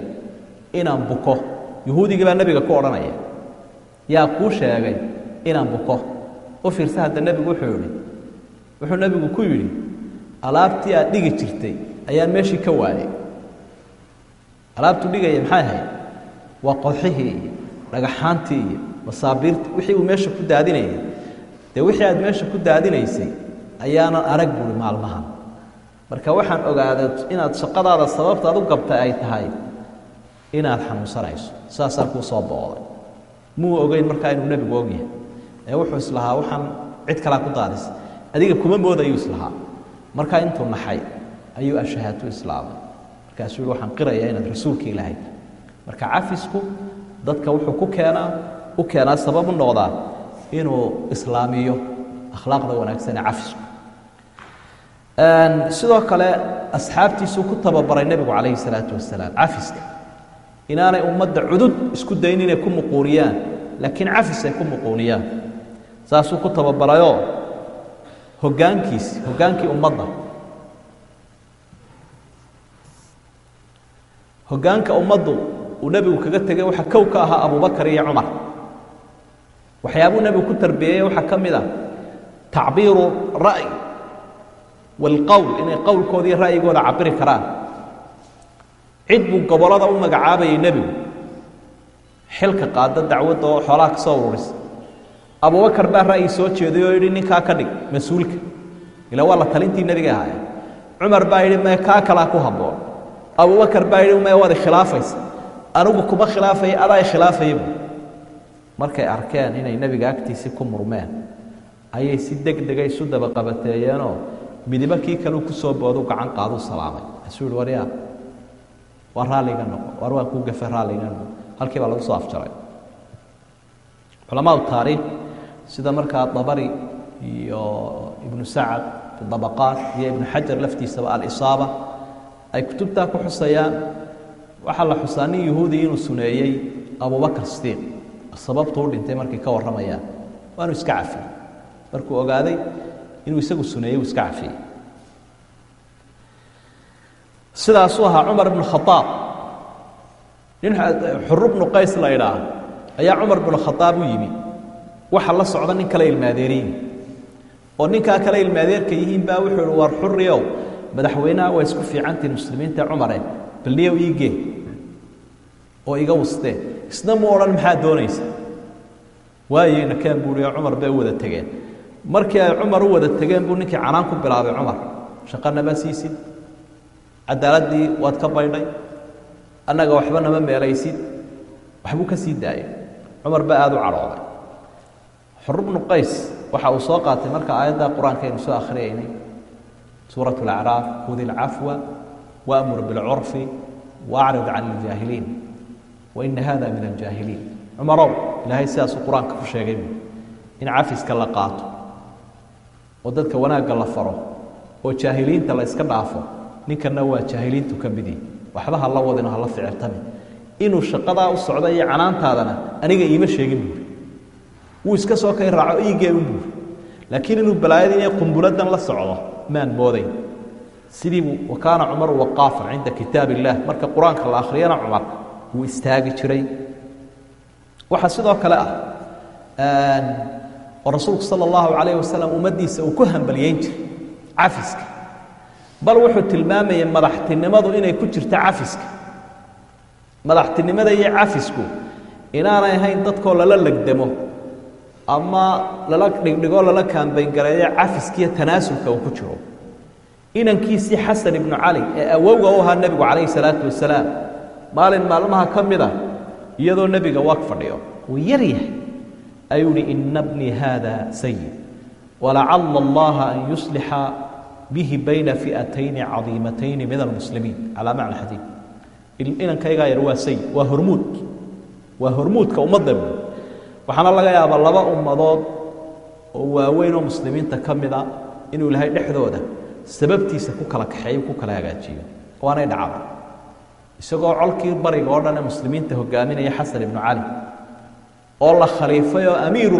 inaan buko. Yahuudigii baa nebiga ku odhanaya yaa kuu sheegay inaan buko. U fiirsa hadda nebigu wuxuu yidhi wuxuu nebigu ku yidhi alaabtii aad dhigi jirtay ayaan meeshii ka waayay. Alaabtuu dhigaya maxay ahayd? Waa qodxihii iyo dhagaxaantii iyo masaabiirtii wixii uu meesha ku daadinayay dee wixii aad meesha ku daadinaysay ayaanan arag buuri maalmahan. Marka waxaan ogaaday inaad shaqadaada sababtaad u gabtay ay tahay inaad xanuunsanayso. Saasaa kuu soo booday. Muu ogeyn markaa inuu nebigu ogyahay ee wuxuu islahaa waxaan cid kalaa ku daadisay adiga kuma moodayuu islahaa markaa intuu naxay ayuu ashahaatu islaamay markaasuu yihi waxaan qirayaa inaad rasuulka ilaahay. Marka cafisku dadka wuxuu ku keenaa u keenaa sabab u noqdaa inuu islaamiyo akhlaaqda wanaagsan ee cafisku. Sidoo kale asxaabtiisuu ku tababaray nebigu calayhi salaatu wasalaam cafiska inaanay ummadda cudud isku dayn inay ku muquuniyaan laakiin cafis ay ku muquuniyaan. Saasuu ku tababarayoo hoggaankiisi hoggaankii ummadda. Hoggaanka ummaddu uu nebigu kaga tegay waxaa kow ka ahaa abubakar iyo cumar waxyaabuu nebigu ku tarbiyeeyey waxaa ka mid ah tacbiiru ra'y waalqowl inay qowlkooda iyo ra'yigooda cabiri karaan. Cid buu gobollada u magacaabayay nebigu. Xilka qaada dacwadda oo xoolaha ka soo ururisa abubakar baa ra'yi soo jeeday oo yidhi ninkaa ka dhig mas'uulka. Ila waa la talintii nebiga ahaayeen. Cumar baa yidhi mee kaa kalaa ku habboon. Abubakar baa yidhi mee waad ikhilaafaysa anigu kuma khilaafaya adaa ikhilaafayaba markay arkeen inay nebiga agtiisii ku murmeen. Ayay si deg dega isu daba qabateeyeenoo midibo kii kaleu ku soo boodu gacan qaaduu salaamay. Asuu yihi waryaa waa raalliga noqo war waa kuu gafe raalliga noqo. Halkii baa lagu soo afjaray. Culamaadu taariikh sida markaa dabari iyo ibnu sacad fi dabaqaat iyo ibnu xajar laftiisaba alisaaba ay kutubtaa ku xusayaan. Waxaa la xusaa nin yahuudi inuu suneeyey abubakar sidiiq sababtu u dhintay markay ka warramayaan waanu iska cafiyey markuu ogaaday inuu isagu suneeyey uu iska cafiyey sidaasuu ahaa cumar ibnu khaaab nin xuru bnu qays la idhaah ayaa cumar bnu khaaab u yimi. Waxa la socda nin kale ilmaadeeriyin oo ninkaa kale ilmaadeerka yihiin baa wuxuu ihi war xuriow madaxweynaha waa isku fiicantiin muslimiinta cumare balniyow iigee. Oo iga wastee isna mu odhan maxaa doonaysa? Waayeyna keen buuhi oo cumar bay u wada tegeen. Markii ay cumar u wada tegeen buu ninkii canaan ku bilaabay cumar shaqanama siisid cadaaladdii waad ka baydhay. Annaga waxba nama meelaysid. Waxbuu ka sii daayay. Cumar baa aada u cadhooday. Xuru bnu qays waxa uu soo qaatay marka aayadda qur'aanka aynu soo akhriyaynay suurat alacraaf khudi ilcafwa waamur bilcurfi waacrid can iljaahiliin waina hada min aljaahiliin cumarow ilaahay sidaasuu qur'aanka ku sheegay in cafiska la qaato oo dadka wanaagga la faro oo jaahiliinta la iska dhaafo ninkanna waa jaahiliintu ka midi waxba ha la wadino hala ficirtami inuu shaqadaa u socda iyo canaantaadana aniga iima sheegin buuri wuu iska soo kay raaco iigee un buuri laakiin inuu balaayadii iyo qumbuladan la socdo maan moodayn sidiibuu wuu istaagi jiray. Waxaa sidoo kale ah oo rasuulku sala allahu calayh wasalam ummaddiisa uu ku hambaliyeyn jiray cafiska. Bal wuxuu tilmaamayay madaxtinimadu inay ku jirto cafiska. Madaxtinimada iyo cafisku inaanay ahayn dadkoo lala legdamo ama lala dhigdhigoo lala kaambayngareeyo cafiskiiyo tanaasulka uu ku jiro. Inankiisii xasan ibnu cali ee awowga u ahaa nebigu calayhi salaatu wasalaam maalin maalmaha ka mid a iyadoo nebiga waag fadhiyo. Uu yar yahay. Ayuu ihi ina bnii haada sayid walacala allaha an yuslixa bihi bayna fi'atayni cadiimatayni min almuslimiin. Calaa macna xadiid. Inankaygaa yar waa sayid waa hormuud. Waa hormuudka ummadda. Buud waxaana laga yaabaa laba ummadood oo waaweyn oo muslimiinta ka mid a inuu ilaahay dhexdooda sababtiisa ku kala kaxeeyo ku kala hagaajiyo. Waanay dhacda isagoo colkii bariga oo dhan ee muslimiinta hogaaminaya xasan ibnu cali oo la khaliifay oo amiiru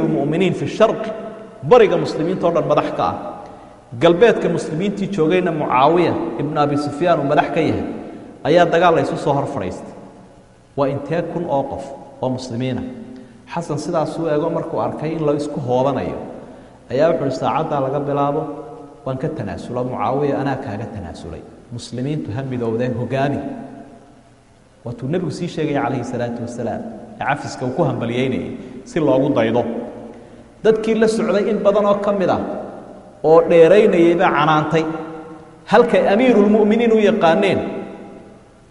fi sharqi bariga muslimiinta o dhan madax ka ah. Galbeedka muslimiintii joogayna mucaawiya ibnu abi sufyaan uu madax ka yahay ayaa dagaal la ysu soo hor fadhiistay waa intee kun oo qof oo muslimiina? Xasan sidaasuu eego markuu arkay in la isku hoobanayo ayaa wuxu uhi saacaddaa laga bilaabo waan ka tanaasulo mucaawiya anaa kaaga tanaasulay. Muslimiintu ha midowdeen hogaami waatuu nebigu sii sheegaya calayhi salaatu wasalaam. Ee cafiska uu ku hambaliyeynayay si loogu daydo. Dadkii la socday in badan oo ka mid ah oo dheeraynayay baa canaantay. Halkay amiirulmu'miniin u yaqaaneen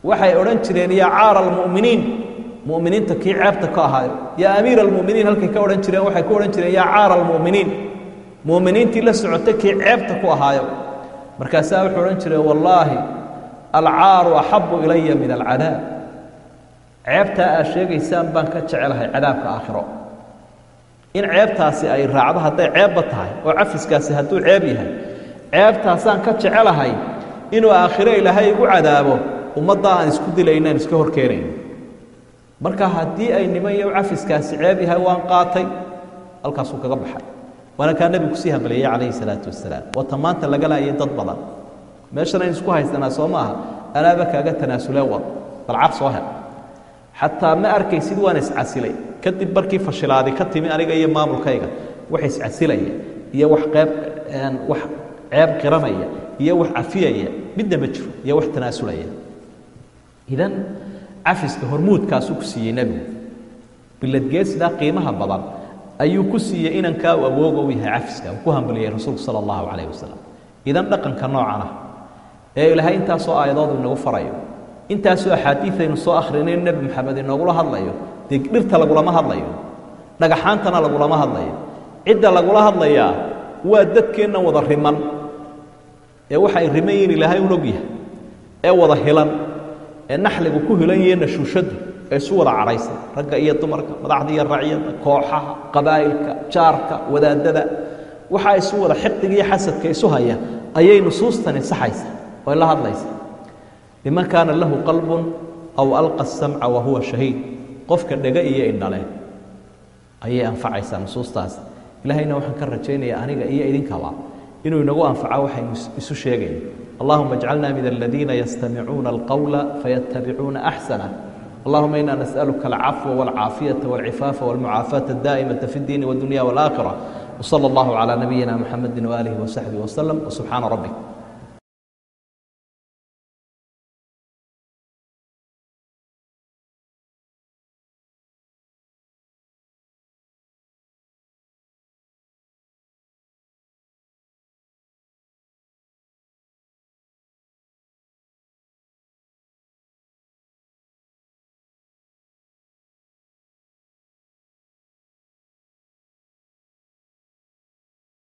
waxay odhan jireen yaa caara almu'miniin mu'miniinta kii ceebta ka ahaayo yaa amiira almu'miniin halkay ka odhan jireen waxay ku odhan jireen yaa caara almu'miniin mu'miniintii la socotay kii ceebta ku ahaayo. Markaasaa wuxuu odhan jiray wallaahi alcaaru axabu ilaya min alcadaab ceebtaa aad sheegaysaan baan ka jecelahay cadaabka aakhiro. In ceebtaasi ay raacdo hadday ceebba tahay oo cafiskaasi hadduu ceeb yahay ceebtaasaan ka jecelahay inuu aakhiro ilaahay igu cadaabo ummadda aan isku dilaynaan iska hor keenayno marka haddii ay niman iyo cafiskaasi ceeb yahay waan qaatay. Halkaasuu kaga baxay. Waana kaa nebigu ku sii hambaliyey calayhi salaatu wasalaam wata maanta laga laayay dad badan. Meeshan aynu isku haysanaa soo maaha anaaba kaaga tanaasulee wad balcab soo hel xataa ma arkaysid waan iscasilay kadib markii fashilaadi ka timi aniga iyo maamulkayga wax iscasilaya iyo wax qeyb wax ceeb qiranaya iyo wax cafiyaya midna ma jiro iyo wax tanaasulaya. Idan cafiska hormuudkaasuu ku siiyey nebigu. Biladgeesidaa qiimaha badan ayuu ku siiyey inankaa u awooga u yahay cafiska uu ku hambaliyey rasuulku sala allahu calayh wasalam idan dhaqanka noocan ah ee ilaahay intaasoo aayadoodu inagu farayo intaasoo axaadiidaynu soo akhrinay nebi maxamed inoogula hadlayo dee dhirta lagulama hadlayo dhagaxaantana lagulama hadlayo cidda lagula hadlayaa waa dadkeennan wada riman. Ee waxay riman yihiin ilaahay un ogyahay ee wada hilan ee naxligu ku hilan yahe nashuushadu ee isu wada cadhaysan ragga iyo dumarka madaxda iyo racyada kooxaha qabaa'ilka jaarka wadaadada waxaa isu wada xiqiga iyo xasadka isu haya ayay nusuustani saxaysa oy la hadlaysa liman kaana lahu qalbun aw alqa asamca wa huwa shahiid qofka dhega iyo indhale ayay anfacaysaa nusuustaas ilaahayna waxaan ka rajaynayaa aniga iyo idinkaba inuu inagu anfaco waxaynu isu sheegayno allahuma اjcalna min aladiina yastamicuuna alqowla fayattabicuuna axsanah اللهم إنا نسألك العفو والعافية والعفاف والمعافاة الدائمة في الدين والدنيا والآخرة وصلى الله على نبينا محمد وآله وصحبه وسلم وسبحان ربك